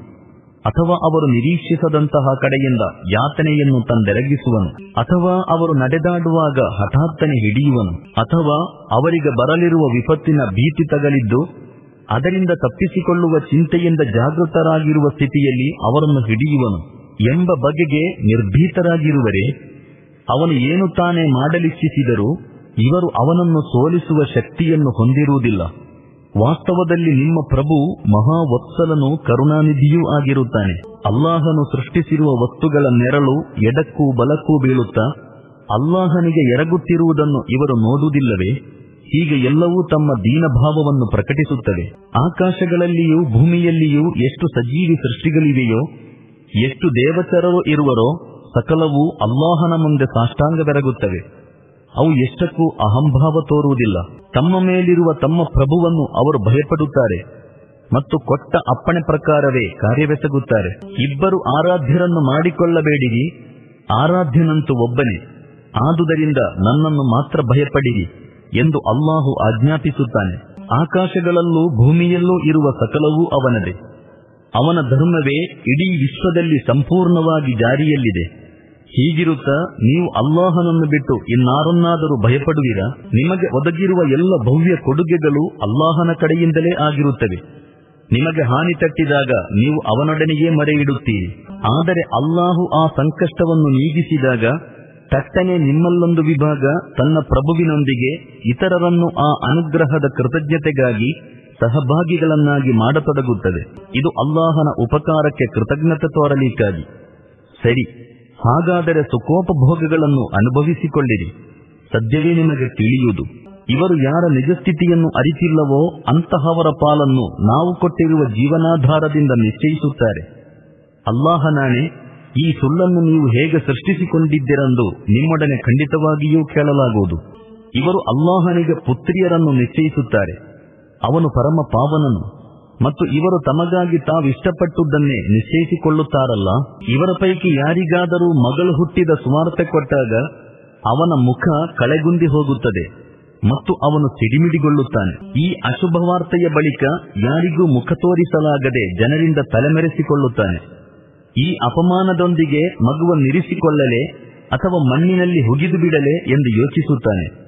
ಅಥವಾ ಅವರು ನಿರೀಕ್ಷಿಸದಂತಹ ಕಡೆಯಿಂದ ಯಾತನೆಯನ್ನು ತಂದೆರಗಿಸುವನು, ಅಥವಾ ಅವರು ನಡೆದಾಡುವಾಗ ಹಠಾತ್ತನೆ ಹಿಡಿಯುವನು, ಅಥವಾ ಅವರಿಗೆ ಬರಲಿರುವ ವಿಪತ್ತಿನ ಭೀತಿ ತಗಲಿದ್ದು ಅದರಿಂದ ತಪ್ಪಿಸಿಕೊಳ್ಳುವ ಚಿಂತೆಯಿಂದ ಜಾಗೃತರಾಗಿರುವ ಸ್ಥಿತಿಯಲ್ಲಿ ಅವರನ್ನು ಹಿಡಿಯುವನು ಎಂಬ ಬಗೆಗೆ ನಿರ್ಭೀತರಾಗಿರುವರೆ, ಅವನು ಏನು ತಾನೇ ಮಾಡಲಿಚ್ಛಿಸಿದರೂ ಇವರು ಅವನನ್ನು ಸೋಲಿಸುವ ಶಕ್ತಿಯನ್ನು ಹೊಂದಿರುವುದಿಲ್ಲ. ವಾಸ್ತವದಲ್ಲಿ ನಿಮ್ಮ ಪ್ರಭು ಮಹಾವತ್ಸಲನು ಕರುಣಾನಿಧಿಯೂ ಆಗಿರುತ್ತಾನೆ. ಅಲ್ಲಾಹನು ಸೃಷ್ಟಿಸಿರುವ ವಸ್ತುಗಳ ನೆರಳು ಎಡಕ್ಕೂ ಬಲಕ್ಕೂ ಬೀಳುತ್ತಾ, ಅಲ್ಲಾಹನಿಗೆ ಎರಗುತ್ತಿರುವುದನ್ನು ಇವರು ನೋಡುವುದಿಲ್ಲವೇ? ಹೀಗೆ ಎಲ್ಲವೂ ತಮ್ಮ ದೀನಭಾವವನ್ನು ಪ್ರಕಟಿಸುತ್ತವೆ. ಆಕಾಶಗಳಲ್ಲಿಯೂ ಭೂಮಿಯಲ್ಲಿಯೂ ಎಷ್ಟು ಸಜೀವಿ ಸೃಷ್ಟಿಗಳಿವೆಯೋ, ಎಷ್ಟು ದೇವಚರರು ಇರುವರೋ, ಸಕಲವೂ ಅಲ್ಲಾಹನ ಮುಂದೆ ಸಾಷ್ಟಾಂಗ ಬೆರಗುತ್ತವೆ ಅವು ಎಷ್ಟಕ್ಕೂ ಅಹಂಭಾವ ತೋರುವುದಿಲ್ಲ. ತಮ್ಮ ಮೇಲಿರುವ ತಮ್ಮ ಪ್ರಭುವನ್ನು ಅವರು ಭಯಪಡುತ್ತಾರೆ ಮತ್ತು ಕೊಟ್ಟ ಅಪ್ಪಣೆ ಪ್ರಕಾರವೇ ಕಾರ್ಯವೆಸಗುತ್ತಾರೆ. ಇಬ್ಬರು ಆರಾಧ್ಯರನ್ನು ಮಾಡಿಕೊಳ್ಳಬೇಡಿರಿ, ಆರಾಧ್ಯನಂತೂ ಒಬ್ಬನೇ. ಆದುದರಿಂದ ನನ್ನನ್ನು ಮಾತ್ರ ಭಯಪಡಿರಿ. ಎಂದು ಅಲ್ಲಾಹು ಆಜ್ಞಾಪಿಸುತ್ತಾನೆ. ಆಕಾಶಗಳಲ್ಲೂ ಭೂಮಿಯಲ್ಲೂ ಇರುವ ಸಕಲವೂ ಅವನದೇ. ಅವನ ಧರ್ಮವೇ ಇಡೀ ವಿಶ್ವದಲ್ಲಿ ಸಂಪೂರ್ಣವಾಗಿ ಜಾರಿಯಲ್ಲಿದೆ. ಹೀಗಿರುತ್ತಾ ನೀವು ಅಲ್ಲಾಹನನ್ನು ಬಿಟ್ಟು ಇನ್ನಾರನ್ನಾದರೂ ಭಯಪಡುವಿರಾ? ನಿಮಗೆ ಒದಗಿರುವ ಎಲ್ಲ ಭವ್ಯ ಕೊಡುಗೆಗಳು ಅಲ್ಲಾಹನ ಕಡೆಯಿಂದಲೇ ಆಗಿರುತ್ತವೆ. ನಿಮಗೆ ಹಾನಿ ತಟ್ಟಿದಾಗ ನೀವು ಅವನೊಡನೆಯೇ ಮರೆಯಿಡುತ್ತೀರಿ. ಆದರೆ ಅಲ್ಲಾಹು ಆ ಸಂಕಷ್ಟವನ್ನು ನೀಗಿಸಿದಾಗ ತಟ್ಟನೆ ನಿಮ್ಮಲ್ಲೊಂದು ವಿಭಾಗ ತನ್ನ ಪ್ರಭುವಿನೊಂದಿಗೆ ಇತರರನ್ನು ಆ ಅನುಗ್ರಹದ ಕೃತಜ್ಞತೆಗಾಗಿ ಸಹಭಾಗಿಗಳನ್ನಾಗಿ ಮಾಡತೊಡಗುತ್ತದೆ. ಇದು ಅಲ್ಲಾಹನ ಉಪಕಾರಕ್ಕೆ ಕೃತಜ್ಞತೆ ತೋರಲಿಕ್ಕಾಗಿ. ಸರಿ, ಹಾಗಾದರೆ ಸುಖೋಪಭೋಗಗಳನ್ನು ಅನುಭವಿಸಿಕೊಳ್ಳಿರಿ. ಸದ್ಯವೇ ನಿಮಗೆ ತಿಳಿಯುವುದು. ಇವರು ಯಾರ ನಿಜಸ್ಥಿತಿಯನ್ನು ಅರಿತಿಲ್ಲವೋ ಅಂತಹವರ ಪಾಲನ್ನು ನಾವು ಕೊಟ್ಟಿರುವ ಜೀವನಾಧಾರದಿಂದ ನಿಶ್ಚಯಿಸುತ್ತಾರೆ. ಅಲ್ಲಾಹನಾಣೆ ಈ ಸುಳ್ಳನ್ನು ನೀವು ಹೇಗೆ ಸೃಷ್ಟಿಸಿಕೊಂಡಿದ್ದೀರೆಂದು ನಿಮ್ಮೊಡನೆ ಖಂಡಿತವಾಗಿಯೂ ಕೇಳಲಾಗುವುದು. ಇವರು ಅಲ್ಲಾಹನಿಗೆ ಪುತ್ರಿಯರನ್ನು ನಿಶ್ಚಯಿಸುತ್ತಾರೆ. ಅವನು ಪರಮ ಪಾವನನು. ಮತ್ತು ಇವರು ತಮಗಾಗಿ ತಾವಿಷ್ಟಪಟ್ಟುದನ್ನೇ ನಿಶ್ಚಯಿಸಿಕೊಳ್ಳುತ್ತಾರಲ್ಲ? ಇವರ ಪೈಕಿ ಯಾರಿಗಾದರೂ ಮಗಳು ಹುಟ್ಟಿದ ಸುವಾರ್ತೆ ಕೊಟ್ಟಾಗ ಅವನ ಮುಖ ಕಳೆಗುಂದಿ ಹೋಗುತ್ತದೆ ಮತ್ತು ಅವನು ಸಿಡಿಮಿಡಿಗೊಳ್ಳುತ್ತಾನೆ. ಈ ಅಶುಭವಾರ್ತೆಯ ಬಳಿಕ ಯಾರಿಗೂ ಮುಖ ತೋರಿಸಲಾಗದೆ ಜನರಿಂದ ತಲೆಮೆರೆಸಿಕೊಳ್ಳುತ್ತಾನೆ. ಈ ಅಪಮಾನದೊಂದಿಗೆ ಮಗುವನ್ನಿರಿಸಿಕೊಳ್ಳಲೆ ಅಥವಾ ಮಣ್ಣಿನಲ್ಲಿ ಹುಗಿದು ಬಿಡಲೆ ಎಂದು ಯೋಚಿಸುತ್ತಾನೆ.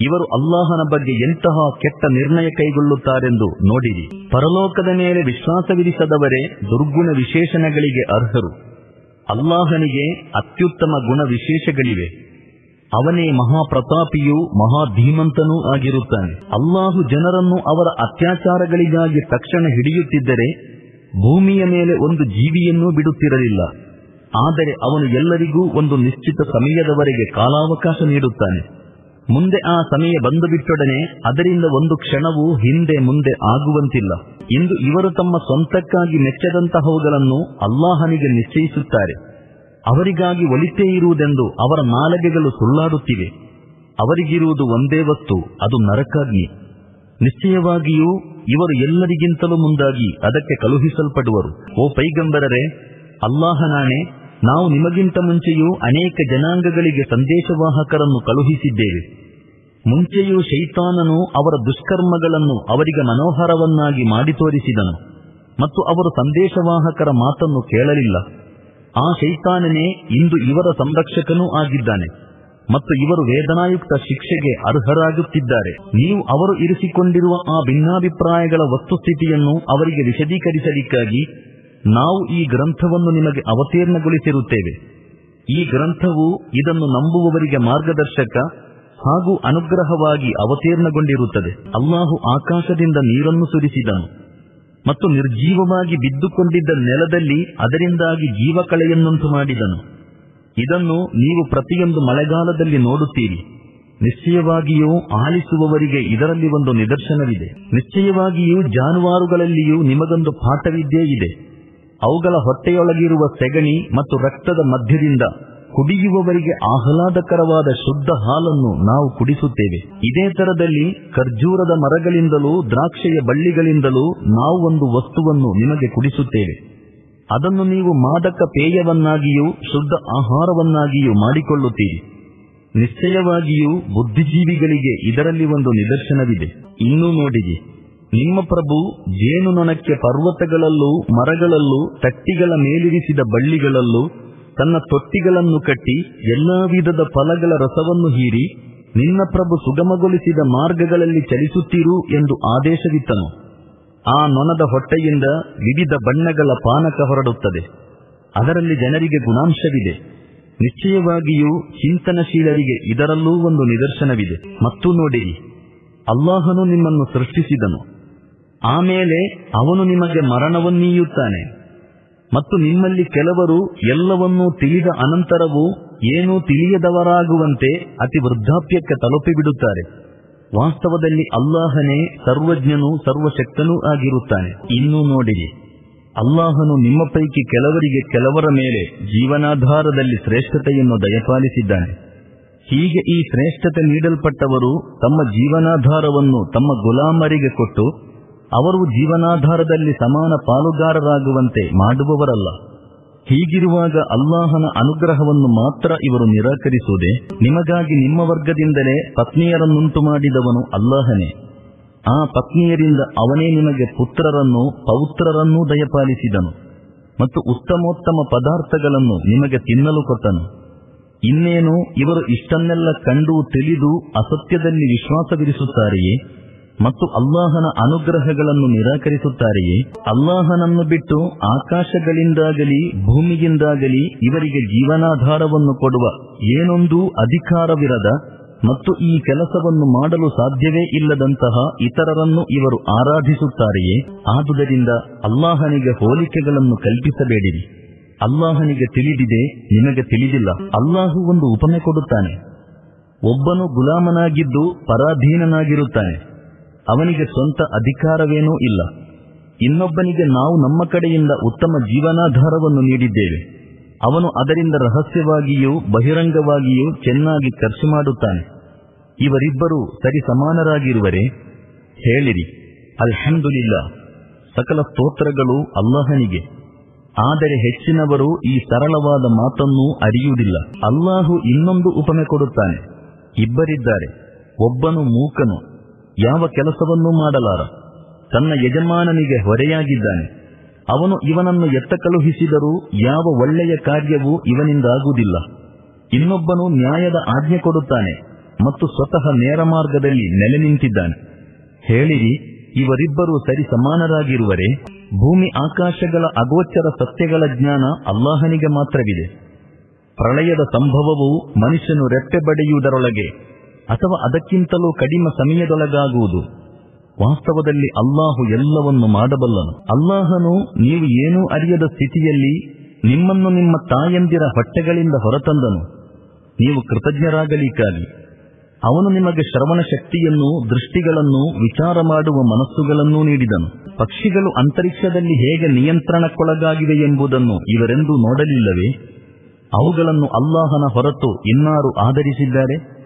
ಇವರು ಅಲ್ಲಾಹನ ಬಗ್ಗೆ ಎಂತಹ ಕೆಟ್ಟ ನಿರ್ಣಯ ಕೈಗೊಳ್ಳುತ್ತಾರೆಂದು ನೋಡಿರಿ. ಪರಲೋಕದ ಮೇಲೆ ವಿಶ್ವಾಸವಿರಿಸದವರೇ ದುರ್ಗುಣ ವಿಶೇಷಣಗಳಿಗೆ ಅರ್ಹರು. ಅಲ್ಲಾಹನಿಗೆ ಅತ್ಯುತ್ತಮ ಗುಣ ವಿಶೇಷಗಳಿವೆ. ಅವನೇ ಮಹಾಪ್ರತಾಪಿಯೂ ಮಹಾಧೀಮಂತನೂ ಆಗಿರುತ್ತಾನೆ. ಅಲ್ಲಾಹು ಜನರನ್ನು ಅವರ ಅತ್ಯಾಚಾರಗಳಿಗಾಗಿ ತಕ್ಷಣ ಹಿಡಿಯುತ್ತಿದ್ದರೆ ಭೂಮಿಯ ಮೇಲೆ ಒಂದು ಜೀವಿಯನ್ನೂ ಬಿಡುತ್ತಿರಲಿಲ್ಲ. ಆದರೆ ಅವನು ಎಲ್ಲರಿಗೂ ಒಂದು ನಿಶ್ಚಿತ ಸಮಯದವರೆಗೆ ಕಾಲಾವಕಾಶ ನೀಡುತ್ತಾನೆ. ಮುಂದೆ ಆ ಸಮಯ ಬಂದು ಬಿಟ್ಟೊಡನೆ ಅದರಿಂದ ಒಂದು ಕ್ಷಣವೂ ಹಿಂದೆ ಮುಂದೆ ಆಗುವಂತಿಲ್ಲ. ಇಂದು ಇವರು ತಮ್ಮ ಸ್ವಂತಕ್ಕಾಗಿ ಮೆಚ್ಚದಂತಹವುಗಳನ್ನು ಅಲ್ಲಾಹನಿಗೆ ನಿಶ್ಚಯಿಸುತ್ತಾರೆ. ಅವರಿಗಾಗಿ ಒಲಿತೇ ಇರುವುದೆಂದು ಅವರ ನಾಲಗೆಗಳು ಸುಳ್ಳಾಡುತ್ತಿವೆ. ಅವರಿಗಿರುವುದು ಒಂದೇ ವಸ್ತು, ಅದು ನರಕಾಗ್ನಿ. ನಿಶ್ಚಯವಾಗಿಯೂ ಇವರು ಎಲ್ಲರಿಗಿಂತಲೂ ಮುಂದಾಗಿ ಅದಕ್ಕೆ ಕಳುಹಿಸಲ್ಪಡುವರು. ಓ ಪೈಗಂಬರರೆ ಅಲ್ಲಾಹನಾಣೆ ನಾವು ನಿಮಗಿಂತ ಮುಂಚೆಯೂ ಅನೇಕ ಜನಾಂಗಗಳಿಗೆ ಸಂದೇಶವಾಹಕರನ್ನು ಕಳುಹಿಸಿದ್ದೇವೆ. ಮುಂಚೆಯೂ ಶೈತಾನನು ಅವರ ದುಷ್ಕರ್ಮಗಳನ್ನು ಅವರಿಗೆ ಮನೋಹರವನ್ನಾಗಿ ಮಾಡಿ ತೋರಿಸಿದನು, ಮತ್ತು ಅವರು ಸಂದೇಶವಾಹಕರ ಮಾತನ್ನು ಕೇಳಲಿಲ್ಲ. ಆ ಶೈತಾನನೇ ಇಂದು ಇವರ ಸಂರಕ್ಷಕನೂ ಆಗಿದ್ದಾನೆ. ಮತ್ತು ಇವರು ವೇದನಾಯುಕ್ತ ಶಿಕ್ಷೆಗೆ ಅರ್ಹರಾಗುತ್ತಿದ್ದಾರೆ. ನೀವು ಅವರು ಇರಿಸಿಕೊಂಡಿರುವ ಆ ಭಿನ್ನಾಭಿಪ್ರಾಯಗಳ ವಸ್ತುಸ್ಥಿತಿಯನ್ನು ಅವರಿಗೆ ವಿಶದೀಕರಿಸಲಿಕ್ಕಾಗಿ ನಾವು ಈ ಗ್ರಂಥವನ್ನು ನಿಮಗೆ ಅವತೀರ್ಣಗೊಳಿಸಿರುತ್ತೇವೆ. ಈ ಗ್ರಂಥವು ಇದನ್ನು ನಂಬುವವರಿಗೆ ಮಾರ್ಗದರ್ಶಕ ಹಾಗೂ ಅನುಗ್ರಹವಾಗಿ ಅವತೀರ್ಣಗೊಂಡಿರುತ್ತದೆ. ಅಲ್ಲಾಹು ಆಕಾಶದಿಂದ ನೀರನ್ನು ಸುರಿಸಿದನು ಮತ್ತು ನಿರ್ಜೀವವಾಗಿ ಬಿದ್ದುಕೊಂಡಿದ್ದ ನೆಲದಲ್ಲಿ ಅದರಿಂದಾಗಿ ಜೀವಕಳೆಯನ್ನುಂಟು ಮಾಡಿದನು. ಇದನ್ನು ನೀವು ಪ್ರತಿಯೊಂದು ಮಳೆಗಾಲದಲ್ಲಿ ನೋಡುತ್ತೀರಿ. ನಿಶ್ಚಯವಾಗಿಯೂ ಆಲಿಸುವವರಿಗೆ ಇದರಲ್ಲಿ ಒಂದು ನಿದರ್ಶನವಿದೆ. ನಿಶ್ಚಯವಾಗಿಯೂ ಜಾನುವಾರುಗಳಲ್ಲಿಯೂ ನಿಮಗೊಂದು ಪಾಠವಿದ್ದೇ ಇದೆ. ಅವುಗಳ ಹೊಟ್ಟೆಯೊಳಗಿರುವ ಸೆಗಣಿ ಮತ್ತು ರಕ್ತದ ಮಧ್ಯದಿಂದ ಕುಡಿಯುವವರಿಗೆ ಆಹ್ಲಾದಕರವಾದ ಶುದ್ಧ ಹಾಲನ್ನು ನಾವು ಕುಡಿಸುತ್ತೇವೆ. ಇದೇ ತರದಲ್ಲಿ ಖರ್ಜೂರದ ಮರಗಳಿಂದಲೂ ದ್ರಾಕ್ಷೆಯ ಬಳ್ಳಿಗಳಿಂದಲೂ ನಾವು ಒಂದು ವಸ್ತುವನ್ನು ನಿಮಗೆ ಕುಡಿಸುತ್ತೇವೆ. ಅದನ್ನು ನೀವು ಮಾದಕ ಪೇಯವನ್ನಾಗಿಯೂ, ಶುದ್ಧ ಆಹಾರವನ್ನಾಗಿಯೂ ಮಾಡಿಕೊಳ್ಳುತ್ತೀರಿ. ನಿಶ್ಚಯವಾಗಿಯೂ ಬುದ್ಧಿಜೀವಿಗಳಿಗೆ ಇದರಲ್ಲಿ ಒಂದು ನಿದರ್ಶನವಿದೆ. ಇನ್ನೂ ನೋಡಿರಿ. ನಿಮ್ಮ ಪ್ರಭು ಜೇನುನೊಣಕ್ಕೆ ಪರ್ವತಗಳಲ್ಲೂ, ಮರಗಳಲ್ಲೂ, ತಟ್ಟಿಗಳ ಮೇಲಿರಿಸಿದ ಬಳ್ಳಿಗಳಲ್ಲೂ, ತನ್ನ ತೊಟ್ಟಿಗಳನ್ನು ಕಟ್ಟಿ ಎಲ್ಲಾ ವಿಧದ ಫಲಗಳ ರಸವನ್ನು ಹೀರಿ, ನಿನ್ನ ಪ್ರಭು ಸುಗಮಗೊಳಿಸಿದ ಮಾರ್ಗಗಳಲ್ಲಿ ಚಲಿಸುತ್ತೀರು ಎಂದು ಆದೇಶವಿತ್ತನು. ಆ ನೊನದ ಹೊಟ್ಟೆಯಿಂದ ವಿವಿಧ ಬಣ್ಣಗಳ ಪಾನಕ ಹೊರಡುತ್ತದೆ. ಅದರಲ್ಲಿ ಜನರಿಗೆ ಗುಣಾಂಶವಿದೆ. ನಿಶ್ಚಯವಾಗಿಯೂ ಚಿಂತನಶೀಲರಿಗೆ ಇದರಲ್ಲೂ ಒಂದು ನಿದರ್ಶನವಿದೆ. ಮತ್ತು ನೋಡಿರಿ ಅಲ್ಲಾಹನು ನಿಮ್ಮನ್ನು ಸೃಷ್ಟಿಸಿದನು. ಆಮೇಲೆ ಅವನು ನಿಮಗೆ ಮರಣವನ್ನೀಯುತ್ತಾನೆ. ಮತ್ತು ನಿಮ್ಮಲ್ಲಿ ಕೆಲವರು ಎಲ್ಲವನ್ನೂ ತಿಳಿದ ಅನಂತರವೂ ಏನೂ ತಿಳಿಯದವರಾಗುವಂತೆ ಅತಿ ವೃದ್ಧಾಪ್ಯಕ್ಕೆ ತಲುಪಿಬಿಡುತ್ತಾರೆ. ವಾಸ್ತವದಲ್ಲಿ ಅಲ್ಲಾಹನೇ ಸರ್ವಜ್ಞನೂ ಸರ್ವಶಕ್ತನೂ ಆಗಿರುತ್ತಾನೆ. ಇನ್ನೂ ನೋಡಿರಿ. ಅಲ್ಲಾಹನು ನಿಮ್ಮ ಪೈಕಿ ಕೆಲವರಿಗೆ ಕೆಲವರ ಮೇಲೆ ಜೀವನಾಧಾರದಲ್ಲಿ ಶ್ರೇಷ್ಠತೆಯನ್ನು ದಯಪಾಲಿಸಿದ್ದಾನೆ. ಹೀಗೆ ಈ ಶ್ರೇಷ್ಠತೆ ನೀಡಲ್ಪಟ್ಟವರು ತಮ್ಮ ಜೀವನಾಧಾರವನ್ನು ತಮ್ಮ ಗುಲಾಮರಿಗೆ ಕೊಟ್ಟು, ಅವರು ಜೀವನಾಧಾರದಲ್ಲಿ ಸಮಾನ ಪಾಲುಗಾರರಾಗುವಂತೆ ಮಾಡುವವರಲ್ಲ. ಹೀಗಿರುವಾಗ ಅಲ್ಲಾಹನ ಅನುಗ್ರಹವನ್ನು ಮಾತ್ರ ಇವರು ನಿರಾಕರಿಸುವುದೇ? ನಿಮಗಾಗಿ ನಿಮ್ಮ ವರ್ಗದಿಂದಲೇ ಪತ್ನಿಯರನ್ನುಂಟು ಮಾಡಿದವನು ಅಲ್ಲಾಹನೇ. ಆ ಪತ್ನಿಯರಿಂದ ಅವನೇ ನಿಮಗೆ ಪುತ್ರರನ್ನು ಪೌತ್ರರನ್ನೂ ದಯಪಾಲಿಸಿದನು ಮತ್ತು ಉತ್ತಮೋತ್ತಮ ಪದಾರ್ಥಗಳನ್ನು ನಿಮಗೆ ತಿನ್ನಲು ಕೊಟ್ಟನು. ಇನ್ನೇನು ಇವರು ಇಷ್ಟನ್ನೆಲ್ಲ ಕಂಡು ತಿಳಿದು ಅಸತ್ಯದಲ್ಲಿ ವಿಶ್ವಾಸವಿರಿಸುತ್ತಾರೆಯೇ? ಮತ್ತು ಅಲ್ಲಾಹನ ಅನುಗ್ರಹಗಳನ್ನು ನಿರಾಕರಿಸುತ್ತಾರೆಯೇ? ಅಲ್ಲಾಹನನ್ನು ಬಿಟ್ಟು ಆಕಾಶಗಳಿಂದಾಗಲಿ, ಭೂಮಿಯಿಂದಾಗಲಿ ಇವರಿಗೆ ಜೀವನಾಧಾರವನ್ನು ಕೊಡುವ ಏನೊಂದೂ ಅಧಿಕಾರವಿರದ ಮತ್ತು ಈ ಕೆಲಸವನ್ನು ಮಾಡಲು ಸಾಧ್ಯವೇ ಇಲ್ಲದಂತಹ ಇತರರನ್ನು ಇವರು ಆರಾಧಿಸುತ್ತಾರೆಯೇ? ಆದುದರಿಂದ ಅಲ್ಲಾಹನಿಗೆ ಹೋಲಿಕೆಗಳನ್ನು ಕಲ್ಪಿಸಬೇಡಿರಿ. ಅಲ್ಲಾಹನಿಗೆ ತಿಳಿದಿದೆ, ನಿಮಗೆ ತಿಳಿದಿಲ್ಲ. ಅಲ್ಲಾಹು ಒಂದು ಉಪಮೆ ಕೊಡುತ್ತಾನೆ. ಒಬ್ಬನು ಗುಲಾಮನಾಗಿದ್ದು ಪರಾಧೀನನಾಗಿರುತ್ತಾನೆ. ಅವನಿಗೆ ಸ್ವಂತ ಅಧಿಕಾರವೇನೂ ಇಲ್ಲ. ಇನ್ನೊಬ್ಬನಿಗೆ ನಾವು ನಮ್ಮ ಕಡೆಯಿಂದ ಉತ್ತಮ ಜೀವನಾಧಾರವನ್ನು ನೀಡಿದ್ದೇವೆ. ಅವನು ಅದರಿಂದ ರಹಸ್ಯವಾಗಿಯೂ ಬಹಿರಂಗವಾಗಿಯೂ ಚೆನ್ನಾಗಿ ಖರ್ಚು ಮಾಡುತ್ತಾನೆ. ಇವರಿಬ್ಬರು ಸರಿ ಸಮಾನರಾಗಿರುವರೆ? ಹೇಳಿರಿ. ಅಲ್ಹಂದುಲಿಲ್ಲ ಸಕಲ ಸ್ತೋತ್ರಗಳು ಅಲ್ಲಾಹನಿಗೆ. ಆದರೆ ಹೆಚ್ಚಿನವರು ಈ ಸರಳವಾದ ಮಾತನ್ನೂ ಅರಿಯುವುದಿಲ್ಲ. ಅಲ್ಲಾಹು ಇನ್ನೊಂದು ಉಪಮೆ ಕೊಡುತ್ತಾನೆ. ಇಬ್ಬರಿದ್ದಾರೆ. ಒಬ್ಬನು ಮೂಕನು. ಯಾವ ಕೆಲಸವನ್ನೂ ಮಾಡಲಾರ. ತನ್ನ ಯಜಮಾನನಿಗೆ ಹೊರೆಯಾಗಿದ್ದಾನೆ. ಅವನು ಇವನನ್ನು ಎತ್ತ ಕಳುಹಿಸಿದರೂ ಯಾವ ಒಳ್ಳೆಯ ಕಾರ್ಯವೂ ಇವನಿಂದಾಗುವುದಿಲ್ಲ. ಇನ್ನೊಬ್ಬನು ನ್ಯಾಯದ ಆಜ್ಞೆ ಕೊಡುತ್ತಾನೆ ಮತ್ತು ಸ್ವತಃ ನೇರ ಮಾರ್ಗದಲ್ಲಿ ನೆಲೆ ನಿಂತಿದ್ದಾನೆ. ಹೇಳಿರಿ, ಇವರಿಬ್ಬರು ಸರಿ ಸಮಾನರಾಗಿರುವರೆ? ಭೂಮಿ ಆಕಾಶಗಳ ಅಗೋಚರ ಸತ್ಯಗಳ ಜ್ಞಾನ ಅಲ್ಲಾಹನಿಗೆ ಮಾತ್ರವಿದೆ. ಪ್ರಳಯದ ಸಂಭವವು ಮನುಷ್ಯನು ರೆಪ್ಪೆ ಬಡಿಯುವುದರೊಳಗೆ ಅಥವಾ ಅದಕ್ಕಿಂತಲೂ ಕಡಿಮೆ ಸಮಯದೊಳಗಾಗುವುದು. ವಾಸ್ತವದಲ್ಲಿ ಅಲ್ಲಾಹು ಎಲ್ಲವನ್ನು ಮಾಡಬಲ್ಲನು. ಅಲ್ಲಾಹನು ನೀವು ಏನೂ ಅರಿಯದ ಸ್ಥಿತಿಯಲ್ಲಿ ನಿಮ್ಮನ್ನು ನಿಮ್ಮ ತಾಯಂದಿರ ಹೊಟ್ಟೆಗಳಿಂದ ಹೊರತಂದನು. ನೀವು ಕೃತಜ್ಞರಾಗಲಿಕ್ಕಾಗಿ. ಅವನು ನಿಮಗೆ ಶ್ರವಣ ಶಕ್ತಿಯನ್ನು ದೃಷ್ಟಿಗಳನ್ನು ವಿಚಾರ ಮಾಡುವ ಮನಸ್ಸುಗಳನ್ನೂ ನೀಡಿದನು. ಪಕ್ಷಿಗಳು ಅಂತರಿಕ್ಷದಲ್ಲಿ ಹೇಗೆ ನಿಯಂತ್ರಣಕ್ಕೊಳಗಾಗಿವೆ ಎಂಬುದನ್ನು ಇವರೆಂದೂ ನೋಡಲಿಲ್ಲವೇ? ಅವುಗಳನ್ನು ಅಲ್ಲಾಹನ ಹೊರತು ಇನ್ನಾರು ಆಧರಿಸಿದ್ದಾರೆ?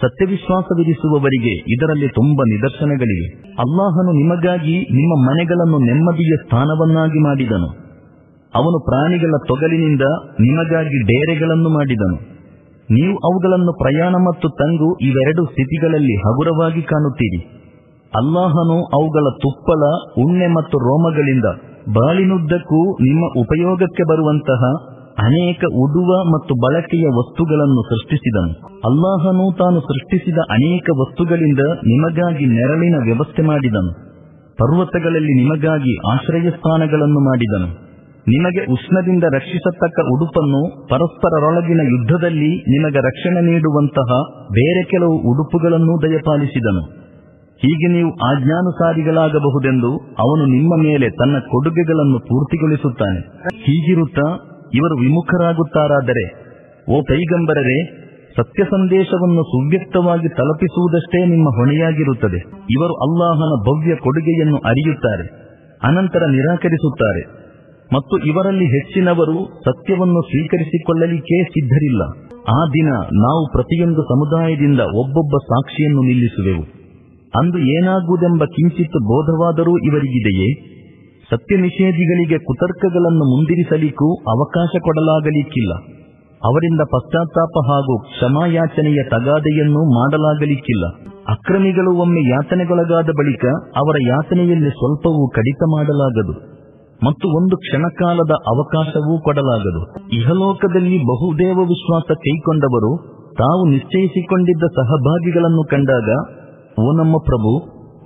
ಸತ್ಯವಿಶ್ವಾಸವಿರಿಸುವವರಿಗೆ ಇದರಲ್ಲಿ ತುಂಬ ನಿದರ್ಶನಗಳಿವೆ. ಅಲ್ಲಾಹನು ನಿಮಗಾಗಿ ನಿಮ್ಮ ಮನೆಗಳನ್ನು ನೆಮ್ಮದಿಯ ಸ್ಥಾನವನ್ನಾಗಿ ಮಾಡಿದನು. ಅವನು ಪ್ರಾಣಿಗಳ ತೊಗಲಿನಿಂದ ನಿಮಗಾಗಿ ಡೇರೆಗಳನ್ನು ಮಾಡಿದನು. ನೀವು ಅವುಗಳನ್ನು ಪ್ರಯಾಣ ಮತ್ತು ತಂಗು ಇವೆರಡು ಸ್ಥಿತಿಗಳಲ್ಲಿ ಹಗುರವಾಗಿ ಕಾಣುತ್ತೀರಿ. ಅಲ್ಲಾಹನು ಅವುಗಳ ತುಪ್ಪಳ ಉಣ್ಣೆ ಮತ್ತು ರೋಮಗಳಿಂದ ಬಾಳಿನುದ್ದಕ್ಕೂ ನಿಮ್ಮ ಉಪಯೋಗಕ್ಕೆ ಬರುವಂತಹ ಅನೇಕ ಉಡುವ ಮತ್ತು ಬಳಕೆಯ ವಸ್ತುಗಳನ್ನು ಸೃಷ್ಟಿಸಿದನು. ಅಲ್ಲಾಹನು ತಾನು ಸೃಷ್ಟಿಸಿದ ಅನೇಕ ವಸ್ತುಗಳಿಂದ ನಿಮಗಾಗಿ ನೆರಳಿನ ವ್ಯವಸ್ಥೆ ಮಾಡಿದನು. ಪರ್ವತಗಳಲ್ಲಿ ನಿಮಗಾಗಿ ಆಶ್ರಯ ಸ್ಥಾನಗಳನ್ನು ಮಾಡಿದನು. ನಿಮಗೆ ಉಷ್ಣದಿಂದ ರಕ್ಷಿಸತಕ್ಕ ಉಡುಪನ್ನು ಪರಸ್ಪರರೊಳಗಿನ ಯುದ್ಧದಲ್ಲಿ ನಿಮಗೆ ರಕ್ಷಣೆ ನೀಡುವಂತಹ ಬೇರೆ ಕೆಲವು ಉಡುಪುಗಳನ್ನೂ ದಯಪಾಲಿಸಿದನು. ಹೀಗೆ ನೀವು ಆಜ್ಞಾನುಸಾರಿಗಳಾಗಬಹುದೆಂದು ಅವನು ನಿಮ್ಮ ಮೇಲೆ ತನ್ನ ಕೊಡುಗೆಗಳನ್ನು ಪೂರ್ತಿಗೊಳಿಸುತ್ತಾನೆ. ಹೀಗಿರುತ್ತಾ ಇವರು ವಿಮುಖರಾಗುತ್ತಾರಾದರೆ, ಓ ಕೈಗಂಬರರೆ ಸತ್ಯ ಸಂದೇಶವನ್ನು ಸುವ್ಯಕ್ತವಾಗಿ ತಲುಪಿಸುವುದಷ್ಟೇ ನಿಮ್ಮ ಹೊಣೆಯಾಗಿರುತ್ತದೆ. ಇವರು ಅಲ್ಲಾಹನ ಭವ್ಯ ಕೊಡುಗೆಯನ್ನು ಅರಿಯುತ್ತಾರೆ, ಅನಂತರ ನಿರಾಕರಿಸುತ್ತಾರೆ. ಮತ್ತು ಇವರಲ್ಲಿ ಹೆಚ್ಚಿನವರು ಸತ್ಯವನ್ನು ಸ್ವೀಕರಿಸಿಕೊಳ್ಳಲಿಕ್ಕೆ ಸಿದ್ಧರಿಲ್ಲ. ಆ ದಿನ ನಾವು ಪ್ರತಿಯೊಂದು ಸಮುದಾಯದಿಂದ ಒಬ್ಬೊಬ್ಬ ಸಾಕ್ಷಿಯನ್ನು ನಿಲ್ಲಿಸುವೆವು. ಅಂದು ಏನಾಗುವುದೆಂಬ ಕಿಂಚಿತ್ತು ಬೋಧವಾದರೂ ಇವರಿಗಿದೆಯೇ? ಸತ್ಯ ನಿಷೇಧಿಗಳಿಗೆ ಕುತರ್ಕಗಳನ್ನು ಮುಂದಿರಿಸಲಿಕ್ಕೂ ಅವಕಾಶ ಕೊಡಲಾಗಲಿಕ್ಕಿಲ್ಲ. ಅವರಿಂದ ಪಶ್ಚಾತ್ತಾಪ ಹಾಗೂ ಕ್ಷಮಾಯಾಚನೆಯ ತಗಾದೆಯನ್ನು ಮಾಡಲಾಗಲಿಕ್ಕಿಲ್ಲ. ಅಕ್ರಮಿಗಳು ಒಮ್ಮೆ ಯಾತನೆಗೊಳಗಾದ ಬಳಿಕ ಅವರ ಯಾತನೆಯಲ್ಲಿ ಸ್ವಲ್ಪವೂ ಕಡಿತ ಮಾಡಲಾಗದು. ಮತ್ತು ಒಂದು ಕ್ಷಣಕಾಲದ ಅವಕಾಶವೂ ಕೊಡಲಾಗದು. ಇಹಲೋಕದಲ್ಲಿ ಬಹುದೇವ ವಿಶ್ವಾಸ ಕೈಕೊಂಡವರು ತಾವು ನಿಶ್ಚಯಿಸಿಕೊಂಡಿದ್ದ ಸಹಭಾಗಿಗಳನ್ನು ಕಂಡಾಗ, ಓ ನಮ್ಮ ಪ್ರಭು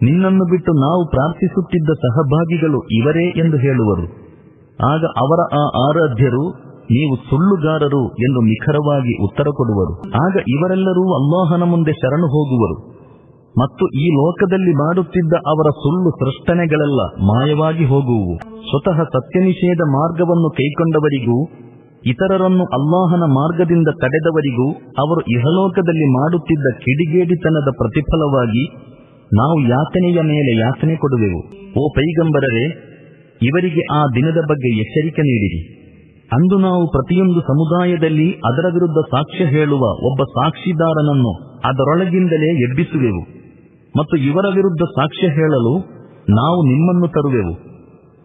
ನಿನ್ನನ್ನು ಬಿಟ್ಟು ನಾವು ಪ್ರಾರ್ಥಿಸುತ್ತಿದ್ದ ಸಹಭಾಗಿಗಳು ಇವರೇ ಎಂದು ಹೇಳುವರು. ಆಗ ಅವರ ಆ ಆರಾಧ್ಯರು, ನೀವು ಸುಳ್ಳುಗಾರರು ಎಂದು ನಿಖರವಾಗಿ ಉತ್ತರ ಕೊಡುವರು. ಆಗ ಇವರೆಲ್ಲರೂ ಅಲ್ಲಾಹನ ಮುಂದೆ ಶರಣು ಹೋಗುವರು. ಮತ್ತು ಈ ಲೋಕದಲ್ಲಿ ಮಾಡುತ್ತಿದ್ದ ಅವರ ಸುಳ್ಳು ಸೃಷ್ಟನೆಗಳೆಲ್ಲ, ಮಾಯವಾಗಿ ಹೋಗುವು. ಸ್ವತಃ ಸತ್ಯ ನಿಷೇಧ ಮಾರ್ಗವನ್ನು ಕೈಕೊಂಡವರಿಗೂ, ಇತರರನ್ನು ಅಲ್ಲಾಹನ ಮಾರ್ಗದಿಂದ ತಡೆದವರಿಗೂ, ಅವರು ಇಹಲೋಕದಲ್ಲಿ ಮಾಡುತ್ತಿದ್ದ ಕಿಡಿಗೇಡಿತನದ ಪ್ರತಿಫಲವಾಗಿ ನಾವು ಯಾತನೆಯ ಮೇಲೆ ಯಾತನೆ ಕೊಡುವೆವು. ಓ ಪೈಗಂಬರರೇ, ಇವರಿಗೆ ಆ ದಿನದ ಬಗ್ಗೆ ಎಚ್ಚರಿಕೆ ನೀಡಿರಿ. ಅಂದು ನಾವು ಪ್ರತಿಯೊಂದು ಸಮುದಾಯದಲ್ಲಿ ಅದರ ವಿರುದ್ಧ ಸಾಕ್ಷ್ಯ ಹೇಳುವ ಒಬ್ಬ ಸಾಕ್ಷಿದಾರನನ್ನು ಅದರೊಳಗಿಂದಲೇ ಎಬ್ಬಿಸುವೆವು. ಮತ್ತು ಇವರ ವಿರುದ್ಧ ಸಾಕ್ಷ್ಯ ಹೇಳಲು ನಾವು ನಿಮ್ಮನ್ನು ತರುವೆವು.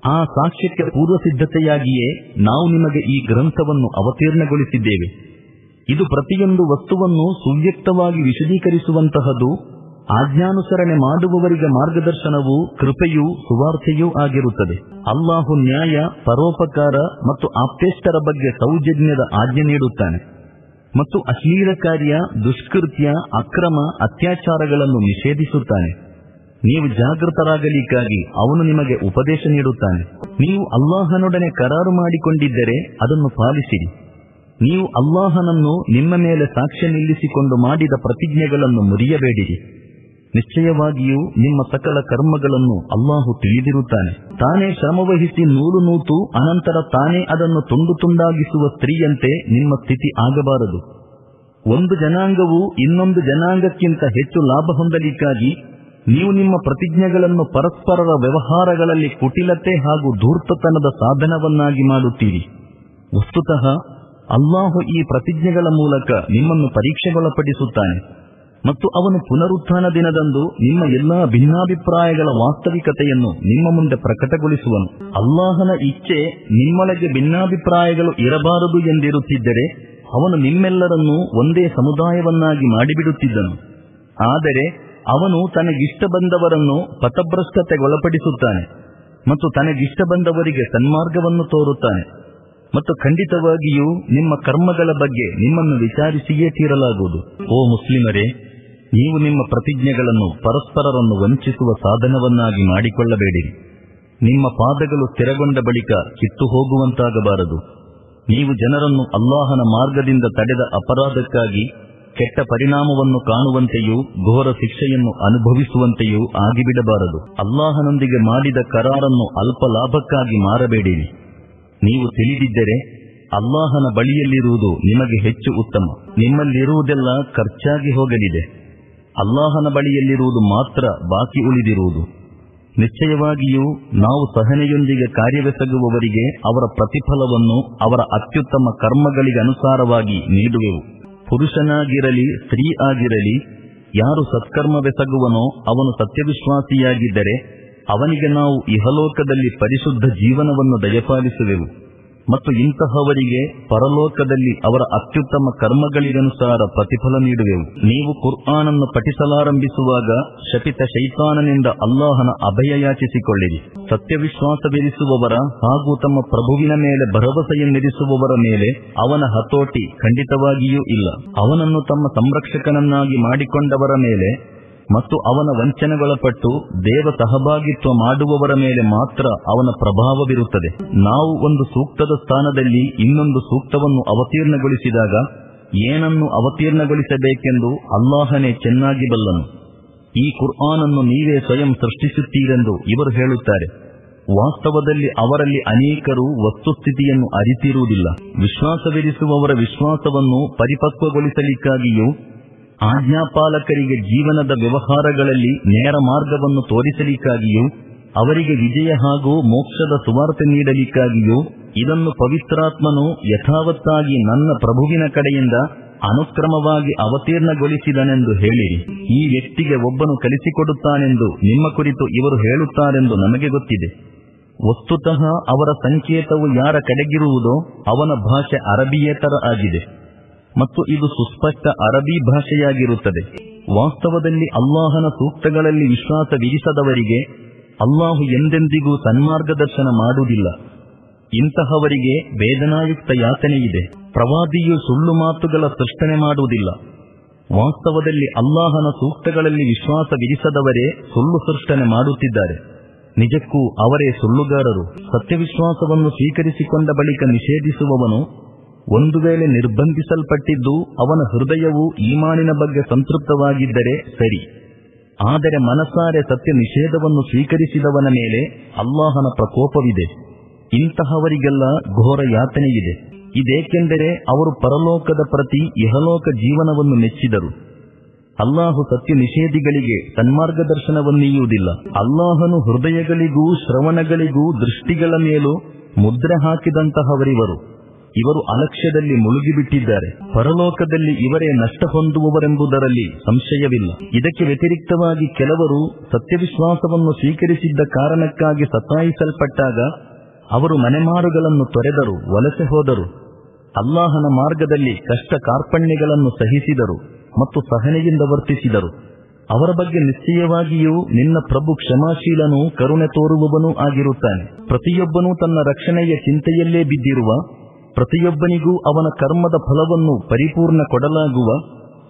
ಆ ಸಾಕ್ಷ್ಯಕ್ಕೆ ಪೂರ್ವ ಸಿದ್ಧತೆಯಾಗಿಯೇ ನಾವು ನಿಮಗೆ ಈ ಗ್ರಂಥವನ್ನು ಅವತೀರ್ಣಗೊಳಿಸಿದ್ದೇವೆ. ಇದು ಪ್ರತಿಯೊಂದು ವಸ್ತುವನ್ನು ಸುವ್ಯಕ್ತವಾಗಿ ವಿಶದೀಕರಿಸುವಂತಹದ್ದು ಆಜ್ಞಾನುಸರಣೆ ಮಾಡುವವರಿಗೆ ಮಾರ್ಗದರ್ಶನವು ಕೃಪೆಯೂ ಸುವಾರ್ತೆಯೂ ಆಗಿರುತ್ತದೆ. ಅಲ್ಲಾಹು ನ್ಯಾಯ, ಪರೋಪಕಾರ ಮತ್ತು ಆಪ್ತೇಷ್ಟರ ಬಗ್ಗೆ ಸೌಜನ್ಯದ ಆಜ್ಞೆ ನೀಡುತ್ತಾನೆ. ಮತ್ತು ಅಶ್ಲೀಲ ಕಾರ್ಯ ದುಷ್ಕೃತ್ಯ, ಅಕ್ರಮ ಅತ್ಯಾಚಾರಗಳನ್ನು ನಿಷೇಧಿಸುತ್ತಾನೆ. ನೀವು ಜಾಗೃತರಾಗಲಿಕ್ಕಾಗಿ ಅವನು ನಿಮಗೆ ಉಪದೇಶ ನೀಡುತ್ತಾನೆ. ನೀವು ಅಲ್ಲಾಹನೊಡನೆ ಕರಾರು ಮಾಡಿಕೊಂಡಿದ್ದರೆ ಅದನ್ನು ಪಾಲಿಸಿರಿ. ನೀವು ಅಲ್ಲಾಹನನ್ನು ನಿಮ್ಮ ಮೇಲೆ ಸಾಕ್ಷ್ಯ ನಿಲ್ಲಿಸಿಕೊಂಡು ಮಾಡಿದ ಪ್ರತಿಜ್ಞೆಗಳನ್ನು ಮುರಿಯಬೇಡಿರಿ. ನಿಶ್ಚಯವಾಗಿಯೂ ನಿಮ್ಮ ಸಕಲ ಕರ್ಮಗಳನ್ನು ಅಲ್ಲಾಹು ತಿಳಿದಿರುತ್ತಾನೆ. ತಾನೇ ಶ್ರಮವಹಿಸಿ ನೂಲು ನೂತು, ಅನಂತರ ತಾನೇ ಅದನ್ನು ತುಂಡು ತುಂಡಾಗಿಸುವ ಸ್ತ್ರೀಯಂತೆ ನಿಮ್ಮ ಸ್ಥಿತಿ ಆಗಬಾರದು. ಒಂದು ಜನಾಂಗವು ಇನ್ನೊಂದು ಜನಾಂಗಕ್ಕಿಂತ ಹೆಚ್ಚು ಲಾಭ ಹೊಂದಲಿಕ್ಕಾಗಿ ನೀವು ನಿಮ್ಮ ಪ್ರತಿಜ್ಞೆಗಳನ್ನು ಪರಸ್ಪರರ ವ್ಯವಹಾರಗಳಲ್ಲಿ ಕುಟಿಲತೆ ಹಾಗೂ ಧೂರ್ತತನದ ಸಾಧನವನ್ನಾಗಿ ಮಾಡುತ್ತೀರಿ. ವಸ್ತುತಃ, ಅಲ್ಲಾಹು ಈ ಪ್ರತಿಜ್ಞೆಗಳ ಮೂಲಕ ನಿಮ್ಮನ್ನು ಪರೀಕ್ಷೆಗೊಳಪಡಿಸುತ್ತಾನೆ. ಮತ್ತು ಅವನು ಪುನರುತ್ಥಾನ ದಿನದಂದು ನಿಮ್ಮ ಎಲ್ಲಾ ಭಿನ್ನಾಭಿಪ್ರಾಯಗಳ ವಾಸ್ತವಿಕತೆಯನ್ನು ನಿಮ್ಮ ಮುಂದೆ ಪ್ರಕಟಗೊಳಿಸುವನು. ಅಲ್ಲಾಹನ ಇಚ್ಛೆ ನಿಮ್ಮೊಳಗೆ ಭಿನ್ನಾಭಿಪ್ರಾಯಗಳು ಇರಬಾರದು ಎಂದಿರುತ್ತಿದ್ದರೆ ಅವನು ನಿಮ್ಮೆಲ್ಲರನ್ನೂ ಒಂದೇ ಸಮುದಾಯವನ್ನಾಗಿ ಮಾಡಿಬಿಡುತ್ತಿದ್ದನು. ಆದರೆ ಅವನು ತನಗಿಷ್ಟ ಬಂದವರನ್ನು ಪಥಭ್ರಷ್ಟತೆಗೊಳಪಡಿಸುತ್ತಾನೆ ಮತ್ತು ತನಗಿಷ್ಟ ಬಂದವರಿಗೆ ಸನ್ಮಾರ್ಗವನ್ನು ತೋರುತ್ತಾನೆ. ಮತ್ತು ಖಂಡಿತವಾಗಿಯೂ ನಿಮ್ಮ ಕರ್ಮಗಳ ಬಗ್ಗೆ ನಿಮ್ಮನ್ನು ವಿಚಾರಿಸಿಯೇ ತೀರಲಾಗುವುದು. ಓ ಮುಸ್ಲಿಮರೇ ನೀವು ನಿಮ್ಮ ಪ್ರತಿಜ್ಞೆಗಳನ್ನು ಪರಸ್ಪರರನ್ನು ವಂಚಿಸುವ ಸಾಧನವನ್ನಾಗಿ ಮಾಡಿಕೊಳ್ಳಬೇಡಿರಿ ನಿಮ್ಮ ಪಾದಗಳು ಸ್ಥಿರಗೊಂಡ ಬಳಿಕ ಕಿತ್ತು ಹೋಗುವಂತಾಗಬಾರದು. ನೀವು ಜನರನ್ನು ಅಲ್ಲಾಹನ ಮಾರ್ಗದಿಂದ ತಡೆದ ಅಪರಾಧಕ್ಕಾಗಿ ಕೆಟ್ಟ ಪರಿಣಾಮವನ್ನು ಕಾಣುವಂತೆಯೂ ಘೋರ ಶಿಕ್ಷೆಯನ್ನು ಅನುಭವಿಸುವಂತೆಯೂ ಆಗಿಬಿಡಬಾರದು. ಅಲ್ಲಾಹನೊಂದಿಗೆ ಮಾಡಿದ ಕರಾರನ್ನು ಅಲ್ಪ ಲಾಭಕ್ಕಾಗಿ ಮಾರಬೇಡಿರಿ. ನೀವು ತಿಳಿದಿದ್ದರೆ ಅಲ್ಲಾಹನ ಬಳಿಯಲ್ಲಿರುವುದು ನಿಮಗೆ ಹೆಚ್ಚು ಉತ್ತಮ. ನಿಮ್ಮಲ್ಲಿರುವುದೆಲ್ಲ ಖರ್ಚಾಗಿ ಹೋಗಲಿದೆ. ಅಲ್ಲಾಹನ ಬಳಿಯಲ್ಲಿರುವುದು ಮಾತ್ರ ಬಾಕಿ ಉಳಿದಿರುವುದು. ನಿಶ್ಚಯವಾಗಿಯೂ ನಾವು ಸಹನೆಯೊಂದಿಗೆ ಕಾರ್ಯವೆಸಗುವವರಿಗೆ ಅವರ ಪ್ರತಿಫಲವನ್ನು ಅವರ ಅತ್ಯುತ್ತಮ ಕರ್ಮಗಳಿಗೆ ಅನುಸಾರವಾಗಿ ನೀಡುವೆವು. ಪುರುಷನಾಗಿರಲಿ ಸ್ತ್ರೀ ಆಗಿರಲಿ ಯಾರು ಸತ್ಕರ್ಮವೆಸಗುವನೋ ಅವನು ಸತ್ಯವಿಶ್ವಾಸಿಯಾಗಿದ್ದರೆ ಅವನಿಗೆ ನಾವು ಇಹಲೋಕದಲ್ಲಿ ಪರಿಶುದ್ಧ ಜೀವನವನ್ನು ದಯಪಾಲಿಸುವೆವು. ಮತ್ತು ಇಂತಹವರಿಗೆ ಪರಲೋಕದಲ್ಲಿ ಅವರ ಅತ್ಯುತ್ತಮ ಕರ್ಮಗಳಿಗನುಸಾರ ಪ್ರತಿಫಲ ನೀಡುವೆವು. ನೀವು ಕುರ್ಆನನ್ನು ಪಠಿಸಲಾರಂಭಿಸುವಾಗ ಶಪಿತ ಶೈತಾನನಿಂದ ಅಲ್ಲಾಹನ ಅಭಯ ಯಾಚಿಸಿಕೊಳ್ಳಿರಿ. ಸತ್ಯವಿಶ್ವಾಸವಿರಿಸುವವರ ಹಾಗೂ ತಮ್ಮ ಪ್ರಭುವಿನ ಮೇಲೆ ಭರವಸೆಯನ್ನಿರಿಸುವವರ ಮೇಲೆ ಅವನ ಹತೋಟಿ ಖಂಡಿತವಾಗಿಯೂ ಇಲ್ಲ. ಅವನನ್ನು ತಮ್ಮ ಸಂರಕ್ಷಕನನ್ನಾಗಿ ಮಾಡಿಕೊಂಡವರ ಮೇಲೆ ಮತ್ತು ಅವನ ವಂಚನೆಗೊಳಪಟ್ಟು ದೇವ ಸಹಭಾಗಿತ್ವ ಮಾಡುವವರ ಮೇಲೆ ಮಾತ್ರ ಅವನ ಪ್ರಭಾವವಿರುತ್ತದೆ. ನಾವು ಒಂದು ಸೂಕ್ತದ ಸ್ಥಾನದಲ್ಲಿ ಇನ್ನೊಂದು ಸೂಕ್ತವನ್ನು ಅವತೀರ್ಣಗೊಳಿಸಿದಾಗ ಏನನ್ನು ಅವತೀರ್ಣಗೊಳಿಸಬೇಕೆಂದು ಅಲ್ಲಾಹನೇ ಚೆನ್ನಾಗಿ ಬಲ್ಲನು. ಈ ಕುರ್ಆನನ್ನು ನೀವೇ ಸ್ವಯಂ ಸೃಷ್ಟಿಸುತ್ತೀರೆಂದು ಇವರು ಹೇಳುತ್ತಾರೆ. ವಾಸ್ತವದಲ್ಲಿ ಅವರಲ್ಲಿ ಅನೇಕರು ವಸ್ತುಸ್ಥಿತಿಯನ್ನು ಅರಿತಿರುವುದಿಲ್ಲ. ವಿಶ್ವಾಸವಿರಿಸುವವರ ವಿಶ್ವಾಸವನ್ನು ಪರಿಪಕ್ವಗೊಳಿಸಲಿಕ್ಕಾಗಿಯೂ ಆಜ್ಞಾಪಾಲಕರಿಗೆ ಜೀವನದ ವ್ಯವಹಾರಗಳಲ್ಲಿ ನೇರ ಮಾರ್ಗವನ್ನು ತೋರಿಸಲಿಕ್ಕಾಗಿಯೂ, ಅವರಿಗೆ ವಿಜಯ ಹಾಗೂ ಮೋಕ್ಷದ ಸುವಾರ್ತೆ ನೀಡಲಿಕ್ಕಾಗಿಯೂ, ಇದನ್ನು ಪವಿತ್ರಾತ್ಮನು ಯಥಾವತ್ತಾಗಿ ನನ್ನ ಪ್ರಭುವಿನ ಕಡೆಯಿಂದ ಅನುಕ್ರಮವಾಗಿ ಅವತೀರ್ಣಗೊಳಿಸಿದನೆಂದು ಹೇಳಿರಿ ಈ ವ್ಯಕ್ತಿಗೆ ಒಬ್ಬನು ಕಲಿಸಿಕೊಡುತ್ತಾನೆಂದು ನಿಮ್ಮ ಕುರಿತು ಇವರು ಹೇಳುತ್ತಾರೆಂದು ನಮಗೆ ಗೊತ್ತಿದೆ. ವಸ್ತುತಃ ಅವರ ಸಂಕೇತವು ಯಾರ ಕಡೆಗಿರುವುದೋ ಅವನ ಭಾಷೆ ಅರಬಿಯೇತರ ಆಗಿದೆ. ಮತ್ತು ಇದು ಸುಸ್ಪಷ್ಟ ಅರಬಿ ಭಾಷೆಯಾಗಿರುತ್ತದೆ. ವಾಸ್ತವದಲ್ಲಿ ಅಲ್ಲಾಹನ ಸೂಕ್ತಗಳಲ್ಲಿ ವಿಶ್ವಾಸ ವಿಧಿಸದವರಿಗೆ ಅಲ್ಲಾಹು ಎಂದೆಂದಿಗೂ ಸನ್ಮಾರ್ಗದರ್ಶನ ಮಾಡುವುದಿಲ್ಲ. ಇಂತಹವರಿಗೆ ವೇದನಾಯುಕ್ತ ಯಾತನೆಯಿದೆ. ಪ್ರವಾದಿಯು ಸುಳ್ಳು ಮಾತುಗಳ ಸೃಷ್ಟನೆ ಮಾಡುವುದಿಲ್ಲ. ವಾಸ್ತವದಲ್ಲಿ ಅಲ್ಲಾಹನ ಸೂಕ್ತಗಳಲ್ಲಿ ವಿಶ್ವಾಸ ವಿಧಿಸದವರೇ ಸುಳ್ಳು ಸೃಷ್ಟನೆ ಮಾಡುತ್ತಿದ್ದಾರೆ. ನಿಜಕ್ಕೂ ಅವರೇ ಸುಳ್ಳುಗಾರರು. ಸತ್ಯವಿಶ್ವಾಸವನ್ನು ಸ್ವೀಕರಿಸಿಕೊಂಡ ಬಳಿಕ ನಿಷೇಧಿಸುವವನು ಒಂದು ವೇಳೆ ನಿರ್ಬಂಧಿಸಲ್ಪಟ್ಟಿದ್ದು ಅವನ ಹೃದಯವು ಈಮಾನಿನ ಬಗ್ಗೆ ಸಂತೃಪ್ತವಾಗಿದ್ದರೆ ಸರಿ. ಆದರೆ ಮನಸಾರೆ ಸತ್ಯ ನಿಷೇಧವನ್ನು ಸ್ವೀಕರಿಸಿದವನ ಮೇಲೆ ಅಲ್ಲಾಹನ ಪ್ರಕೋಪವಿದೆ. ಇಂತಹವರಿಗೆಲ್ಲ ಘೋರ ಯಾತನೆಯಿದೆ. ಇದೇಕೆಂದರೆ ಅವರು ಪರಲೋಕದ ಪ್ರತಿ ಇಹಲೋಕ ಜೀವನವನ್ನು ಮೆಚ್ಚಿದರು. ಅಲ್ಲಾಹು ಸತ್ಯ ನಿಷೇಧಿಗಳಿಗೆ ಸನ್ಮಾರ್ಗದರ್ಶನವನ್ನೀಯುವುದಿಲ್ಲ. ಅಲ್ಲಾಹನು ಹೃದಯಗಳಿಗೂ ಶ್ರವಣಗಳಿಗೂ ದೃಷ್ಟಿಗಳ ಮೇಲೂ ಮುದ್ರೆ ಹಾಕಿದಂತಹವರಿವರು. ಇವರು ಅಲಕ್ಷ್ಯದಲ್ಲಿ ಮುಳುಗಿಬಿಟ್ಟಿದ್ದಾರೆ. ಪರಲೋಕದಲ್ಲಿ ಇವರೇ ನಷ್ಟ ಹೊಂದುವವರೆಂಬುದರಲ್ಲಿ ಸಂಶಯವಿಲ್ಲ. ಇದಕ್ಕೆ ವ್ಯತಿರಿಕ್ತವಾಗಿ ಕೆಲವರು ಸತ್ಯವಿಶ್ವಾಸವನ್ನು ಸ್ವೀಕರಿಸಿದ್ದ ಕಾರಣಕ್ಕಾಗಿ ಸತಾಯಿಸಲ್ಪಟ್ಟಾಗ ಅವರು ಮನೆಮಾರುಗಳನ್ನು ತೊರೆದರು, ವಲಸೆ ಹೋದರು. ಅಲ್ಲಾಹನ ಮಾರ್ಗದಲ್ಲಿ ಕಷ್ಟ ಕಾರ್ಪಣ್ಯಗಳನ್ನು ಸಹಿಸಿದರು ಮತ್ತು ಸಹನೆಯಿಂದ ವರ್ತಿಸಿದರು. ಅವರ ಬಗ್ಗೆ ನಿಶ್ಚಯವಾಗಿಯೂ ನಿನ್ನ ಪ್ರಭು ಕ್ಷಮಾಶೀಲನೂ ಕರುಣೆ ತೋರುವವನೂ ಆಗಿರುತ್ತಾನೆ. ಪ್ರತಿಯೊಬ್ಬನೂ ತನ್ನ ರಕ್ಷಣೆಯ ಚಿಂತೆಯಲ್ಲೇ ಬಿದ್ದಿರುವ ಪ್ರತಿಯೊಬ್ಬನಿಗೂ ಅವನ ಕರ್ಮದ ಫಲವನ್ನು ಪರಿಪೂರ್ಣ ಕೊಡಲಾಗುವ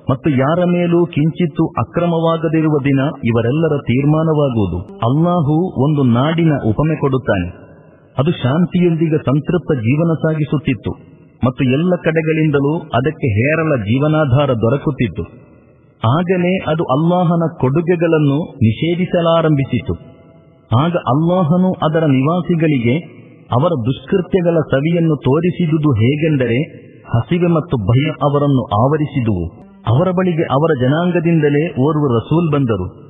ಮತ್ತು ಯಾರ ಮೇಲೂ ಕಿಂಚಿತ್ತು ಅಕ್ರಮವಾಗದಿರುವ ದಿನ ಇವರೆಲ್ಲರ ತೀರ್ಮಾನವಾಗುವುದು. ಅಲ್ಲಾಹು ಒಂದು ನಾಡಿನ ಉಪಮೆ ಕೊಡುತ್ತಾನೆ. ಅದು ಶಾಂತಿಯೊಂದಿಗೆ ಸಂತೃಪ್ತ ಜೀವನ ಸಾಗಿಸುತ್ತಿತ್ತು ಮತ್ತು ಎಲ್ಲ ಕಡೆಗಳಿಂದಲೂ ಅದಕ್ಕೆ ಹೇರಳ ಜೀವನಾಧಾರ ದೊರಕುತ್ತಿತ್ತು. ಆಗಲೇ ಅದು ಅಲ್ಲಾಹನ ಕೊಡುಗೆಗಳನ್ನು ನಿಷೇಧಿಸಲಾರಂಭಿಸಿತು. ಆಗ ಅಲ್ಲಾಹನು ಅದರ ನಿವಾಸಿಗಳಿಗೆ ಅವರ ದುಷ್ಕೃತ್ಯಗಳ ಸವಿಯನ್ನು ತೋರಿಸಿದುದು ಹೇಗೆಂದರೆ ಹಸಿವೆ ಮತ್ತು ಭಯ ಅವರನ್ನು ಆವರಿಸಿದುವು. ಅವರ ಬಳಿಗೆ ಅವರ ಜನಾಂಗದಿಂದಲೇ ಓರ್ವ ರಸೂಲ್ ಬಂದರು.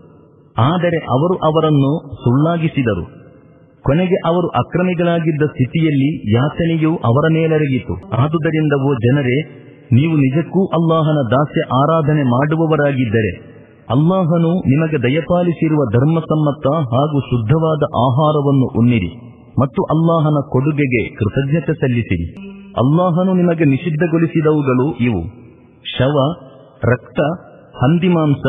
ಆದರೆ ಅವರು ಅವರನ್ನು ಸುಳ್ಳಾಗಿಸಿದರು. ಕೊನೆಗೆ ಅವರು ಅಕ್ರಮಿಗಳಾಗಿದ್ದ ಸ್ಥಿತಿಯಲ್ಲಿ ಯಾತನೆಯು ಅವರ ಮೇಲರಗಿತು. ಆದುದರಿಂದ ಓ ಜನರೇ, ನೀವು ನಿಜಕ್ಕೂ ಅಲ್ಲಾಹನ ದಾಸ್ಯ ಆರಾಧನೆ ಮಾಡುವವರಾಗಿದ್ದರೆ, ಅಲ್ಲಾಹನು ನಿಮಗೆ ದಯಪಾಲಿಸಿರುವ ಧರ್ಮಸಮ್ಮತ ಹಾಗೂ ಶುದ್ಧವಾದ ಆಹಾರವನ್ನು ಉಣ್ಣಿರಿ. ಮತ್ತು ಅಲ್ಲಾಹನ ಕೊಡುಗೆಗೆ ಕೃತಜ್ಞತೆ ಸಲ್ಲಿಸಿ ಅಲ್ಲಾಹನು ನಿಮಗೆ ನಿಷಿದ್ಧಗೊಳಿಸಿದವುಗಳು ಇವು. ಶವ, ರಕ್ತ ಹಂದಿಮಾಂಸ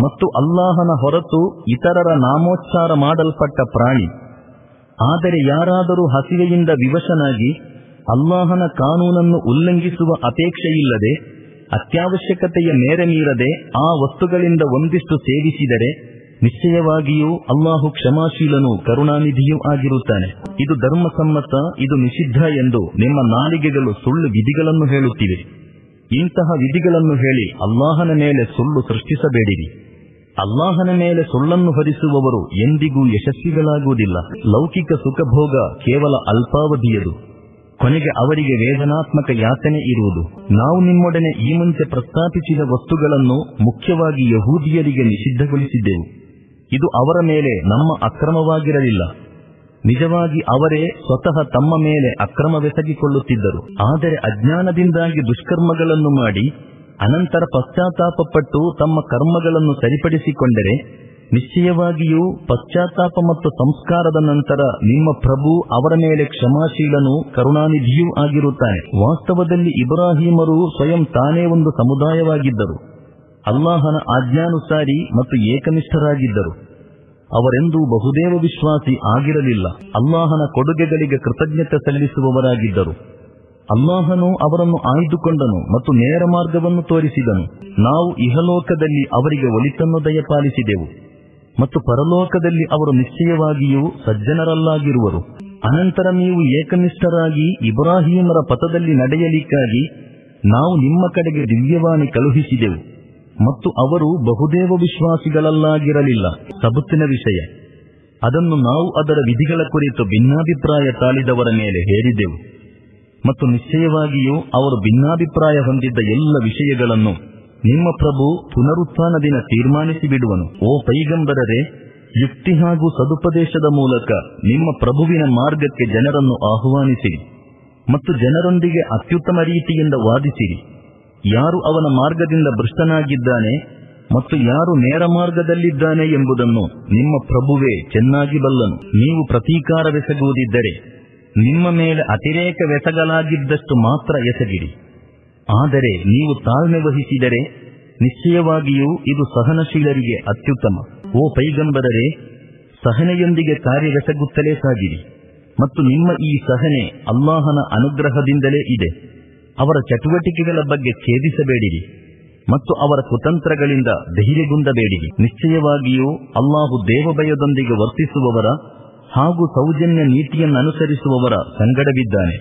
ಮತ್ತು ಅಲ್ಲಾಹನ ಹೊರತು ಇತರರ ನಾಮೋಚ್ಚಾರ ಮಾಡಲ್ಪಟ್ಟ ಪ್ರಾಣಿ. ಆದರೆ ಯಾರಾದರೂ ಹಸಿವೆಯಿಂದ ವಿವಶನಾಗಿ ಅಲ್ಲಾಹನ ಕಾನೂನನ್ನು ಉಲ್ಲಂಘಿಸುವ ಅಪೇಕ್ಷೆಯಿಲ್ಲದೆ, ಅತ್ಯವಶ್ಯಕತೆಯ ಮೇರೆ ಮೀರದೆ ಆ ವಸ್ತುಗಳಿಂದ ಒಂದಿಷ್ಟು ಸೇವಿಸಿದರೆ ನಿಶ್ಚಯವಾಗಿಯೂ ಅಲ್ಲಾಹು ಕ್ಷಮಾಶೀಲನೂ ಕರುಣಾನಿಧಿಯೂ ಆಗಿರುತ್ತಾನೆ. ಇದು ಧರ್ಮಸಮ್ಮತ, ಇದು ನಿಷಿದ್ಧ ಎಂದು ನಿಮ್ಮ ನಾಲಿಗೆಗಳು ಸುಳ್ಳು ವಿಧಿಗಳನ್ನು ಹೇಳುತ್ತಿವೆ. ಇಂತಹ ವಿಧಿಗಳನ್ನು ಹೇಳಿ ಅಲ್ಲಾಹನ ಮೇಲೆ ಸುಳ್ಳು ಸೃಷ್ಟಿಸಬೇಡಿರಿ. ಅಲ್ಲಾಹನ ಮೇಲೆ ಸುಳ್ಳನ್ನು ಹರಿಸುವವರು ಎಂದಿಗೂ ಯಶಸ್ವಿಗಳಾಗುವುದಿಲ್ಲ. ಲೌಕಿಕ ಸುಖಭೋಗ ಕೇವಲ ಅಲ್ಪಾವಧಿಯದು. ಕೊನೆಗೆ ಅವರಿಗೆ ವೇದನಾತ್ಮಕ ಯಾತನೆ ಇರುವುದು. ನಾವು ನಿಮ್ಮೊಡನೆ ಈ ಮುಂಚೆ ಪ್ರಸ್ತಾಪಿಸಿದ ವಸ್ತುಗಳನ್ನು ಮುಖ್ಯವಾಗಿ ಯಹೂದಿಯರಿಗೆ ನಿಷಿದ್ಧಗೊಳಿಸಿದ್ದೆವು. ಇದು ಅವರ ಮೇಲೆ ನಮ್ಮ ಅಕ್ರಮವಾಗಿರಲಿಲ್ಲ. ನಿಜವಾಗಿ ಅವರೇ ಸ್ವತಃ ತಮ್ಮ ಮೇಲೆ ಅಕ್ರಮವೆಸಗಿಕೊಳ್ಳುತ್ತಿದ್ದರು. ಆದರೆ ಅಜ್ಞಾನದಿಂದಾಗಿ ದುಷ್ಕರ್ಮಗಳನ್ನು ಮಾಡಿ, ಅನಂತರ ಪಶ್ಚಾತ್ತಾಪಪಟ್ಟು ತಮ್ಮ ಕರ್ಮಗಳನ್ನು ಸರಿಪಡಿಸಿಕೊಂಡರೆ, ನಿಶ್ಚಯವಾಗಿಯೂ ಪಶ್ಚಾತ್ತಾಪ ಮತ್ತು ಸಂಸ್ಕಾರದ ನಂತರ ನಿಮ್ಮ ಪ್ರಭು ಅವರ ಮೇಲೆ ಕ್ಷಮಾಶೀಲನೂ ಕರುಣಾನಿಧಿಯೂ ಆಗಿರುತ್ತಾನೆ. ವಾಸ್ತವದಲ್ಲಿ ಇಬ್ರಾಹಿಮರು ಸ್ವಯಂ ತಾನೇ ಒಂದು ಸಮುದಾಯವಾಗಿದ್ದರು. ಅಲ್ಲಾಹನ ಆಜ್ಞಾನುಸಾರಿ ಮತ್ತು ಏಕನಿಷ್ಠರಾಗಿದ್ದರು. ಅವರೆಂದೂ ಬಹುದೇವ ವಿಶ್ವಾಸಿ ಆಗಿರಲಿಲ್ಲ. ಅಲ್ಲಾಹನ ಕೊಡುಗೆಗಳಿಗೆ ಕೃತಜ್ಞತೆ ಸಲ್ಲಿಸುವವರಾಗಿದ್ದರು. ಅಲ್ಲಾಹನು ಅವರನ್ನು ಆಯ್ದುಕೊಂಡನು ಮತ್ತು ನೇರ ಮಾರ್ಗವನ್ನು ತೋರಿಸಿದನು. ನಾವು ಇಹಲೋಕದಲ್ಲಿ ಅವರಿಗೆ ಒಳಿತನ್ನು ದಯಪಾಲಿಸಿದೆವು ಮತ್ತು ಪರಲೋಕದಲ್ಲಿ ಅವರು ನಿಶ್ಚಯವಾಗಿಯೂ ಸಜ್ಜನರಲ್ಲಾಗಿರುವರು. ಅನಂತರ ನೀವು ಏಕನಿಷ್ಠರಾಗಿ ಇಬ್ರಾಹಿಮರ ಪಥದಲ್ಲಿ ನಡೆಯಲಿಕ್ಕಾಗಿ ನಾವು ನಿಮ್ಮ ಕಡೆಗೆ ದಿವ್ಯವಾಣಿ ಕಳುಹಿಸಿದೆವು. ಮತ್ತು ಅವರು ಬಹುದೇವ ವಿಶ್ವಾಸಿಗಳಲ್ಲಾಗಿರಲಿಲ್ಲ. ಸಬುತ್ತಿನ ವಿಷಯ. ಅದನ್ನು ನಾವು ಅದರ ವಿಧಿಗಳ ಕುರಿತು ಭಿನ್ನಾಭಿಪ್ರಾಯ ತಾಳಿದವರ ಮೇಲೆ ಹೇರಿದೆವು. ಮತ್ತು ನಿಶ್ಚಯವಾಗಿಯೂ ಅವರು ಭಿನ್ನಾಭಿಪ್ರಾಯ ಹೊಂದಿದ್ದ ಎಲ್ಲ ವಿಷಯಗಳನ್ನು ನಿಮ್ಮ ಪ್ರಭು ಪುನರುತ್ಥಾನ ದಿನ ತೀರ್ಮಾನಿಸಿ ಬಿಡುವನು ಓ ಪೈಗಂಬರರೆ, ಯುಕ್ತಿ ಹಾಗೂ ಸದುಪದೇಶದ ಮೂಲಕ ನಿಮ್ಮ ಪ್ರಭುವಿನ ಮಾರ್ಗಕ್ಕೆ ಜನರನ್ನು ಆಹ್ವಾನಿಸಿರಿ ಮತ್ತು ಜನರೊಂದಿಗೆ ಅತ್ಯುತ್ತಮ ರೀತಿಯಿಂದ ವಾದಿಸಿರಿ. ಯಾರು ಅವನ ಮಾರ್ಗದಿಂದ ಭ್ರಷ್ಟನಾಗಿದ್ದಾನೆ ಮತ್ತು ಯಾರು ನೇರ ಮಾರ್ಗದಲ್ಲಿದ್ದಾನೆ ಎಂಬುದನ್ನು ನಿಮ್ಮ ಪ್ರಭುವೇ ಚೆನ್ನಾಗಿ ಬಲ್ಲನು. ನೀವು ಪ್ರತೀಕಾರವೆಸಗುವುದಿದ್ದರೆ ನಿಮ್ಮ ಮೇಲೆ ಅತಿರೇಕವೆಸಗಲಾಗಿದ್ದಷ್ಟು ಮಾತ್ರ ಎಸಗಿರಿ. ಆದರೆ ನೀವು ತಾಳ್ಮೆ ವಹಿಸಿದರೆ ನಿಶ್ಚಯವಾಗಿಯೂ ಇದು ಸಹನಶೀಲರಿಗೆ ಅತ್ಯುತ್ತಮ. ಓ ಪೈಗಂಬರರೆ, ಸಹನೆಯೊಂದಿಗೆ ಕಾರ್ಯವೆಸಗುತ್ತಲೇ ಸಾಗಿರಿ. ಮತ್ತು ನಿಮ್ಮ ಈ ಸಹನೆ ಅಲ್ಲಾಹನ ಅನುಗ್ರಹದಿಂದಲೇ ಇದೆ. ಅವರ ಚಟುವಟಿಕೆಗಳ ಬಗ್ಗೆ ಛೇದಿಸಬೇಡಿರಿ ಮತ್ತು ಅವರ ಕುತಂತ್ರಗಳಿಂದ ಧೈರ್ಯಗುಂದಬೇಡಿರಿ. ನಿಶ್ಚಯವಾಗಿಯೂ ಅಲ್ಲಾಹು ದೇವಭಯದೊಂದಿಗೆ ವರ್ತಿಸುವವರ ಹಾಗೂ ಸೌಜನ್ಯ ನೀತಿಯನ್ನನುಸರಿಸುವವರ ಸಂಗಡವಿದ್ದಾನೆ.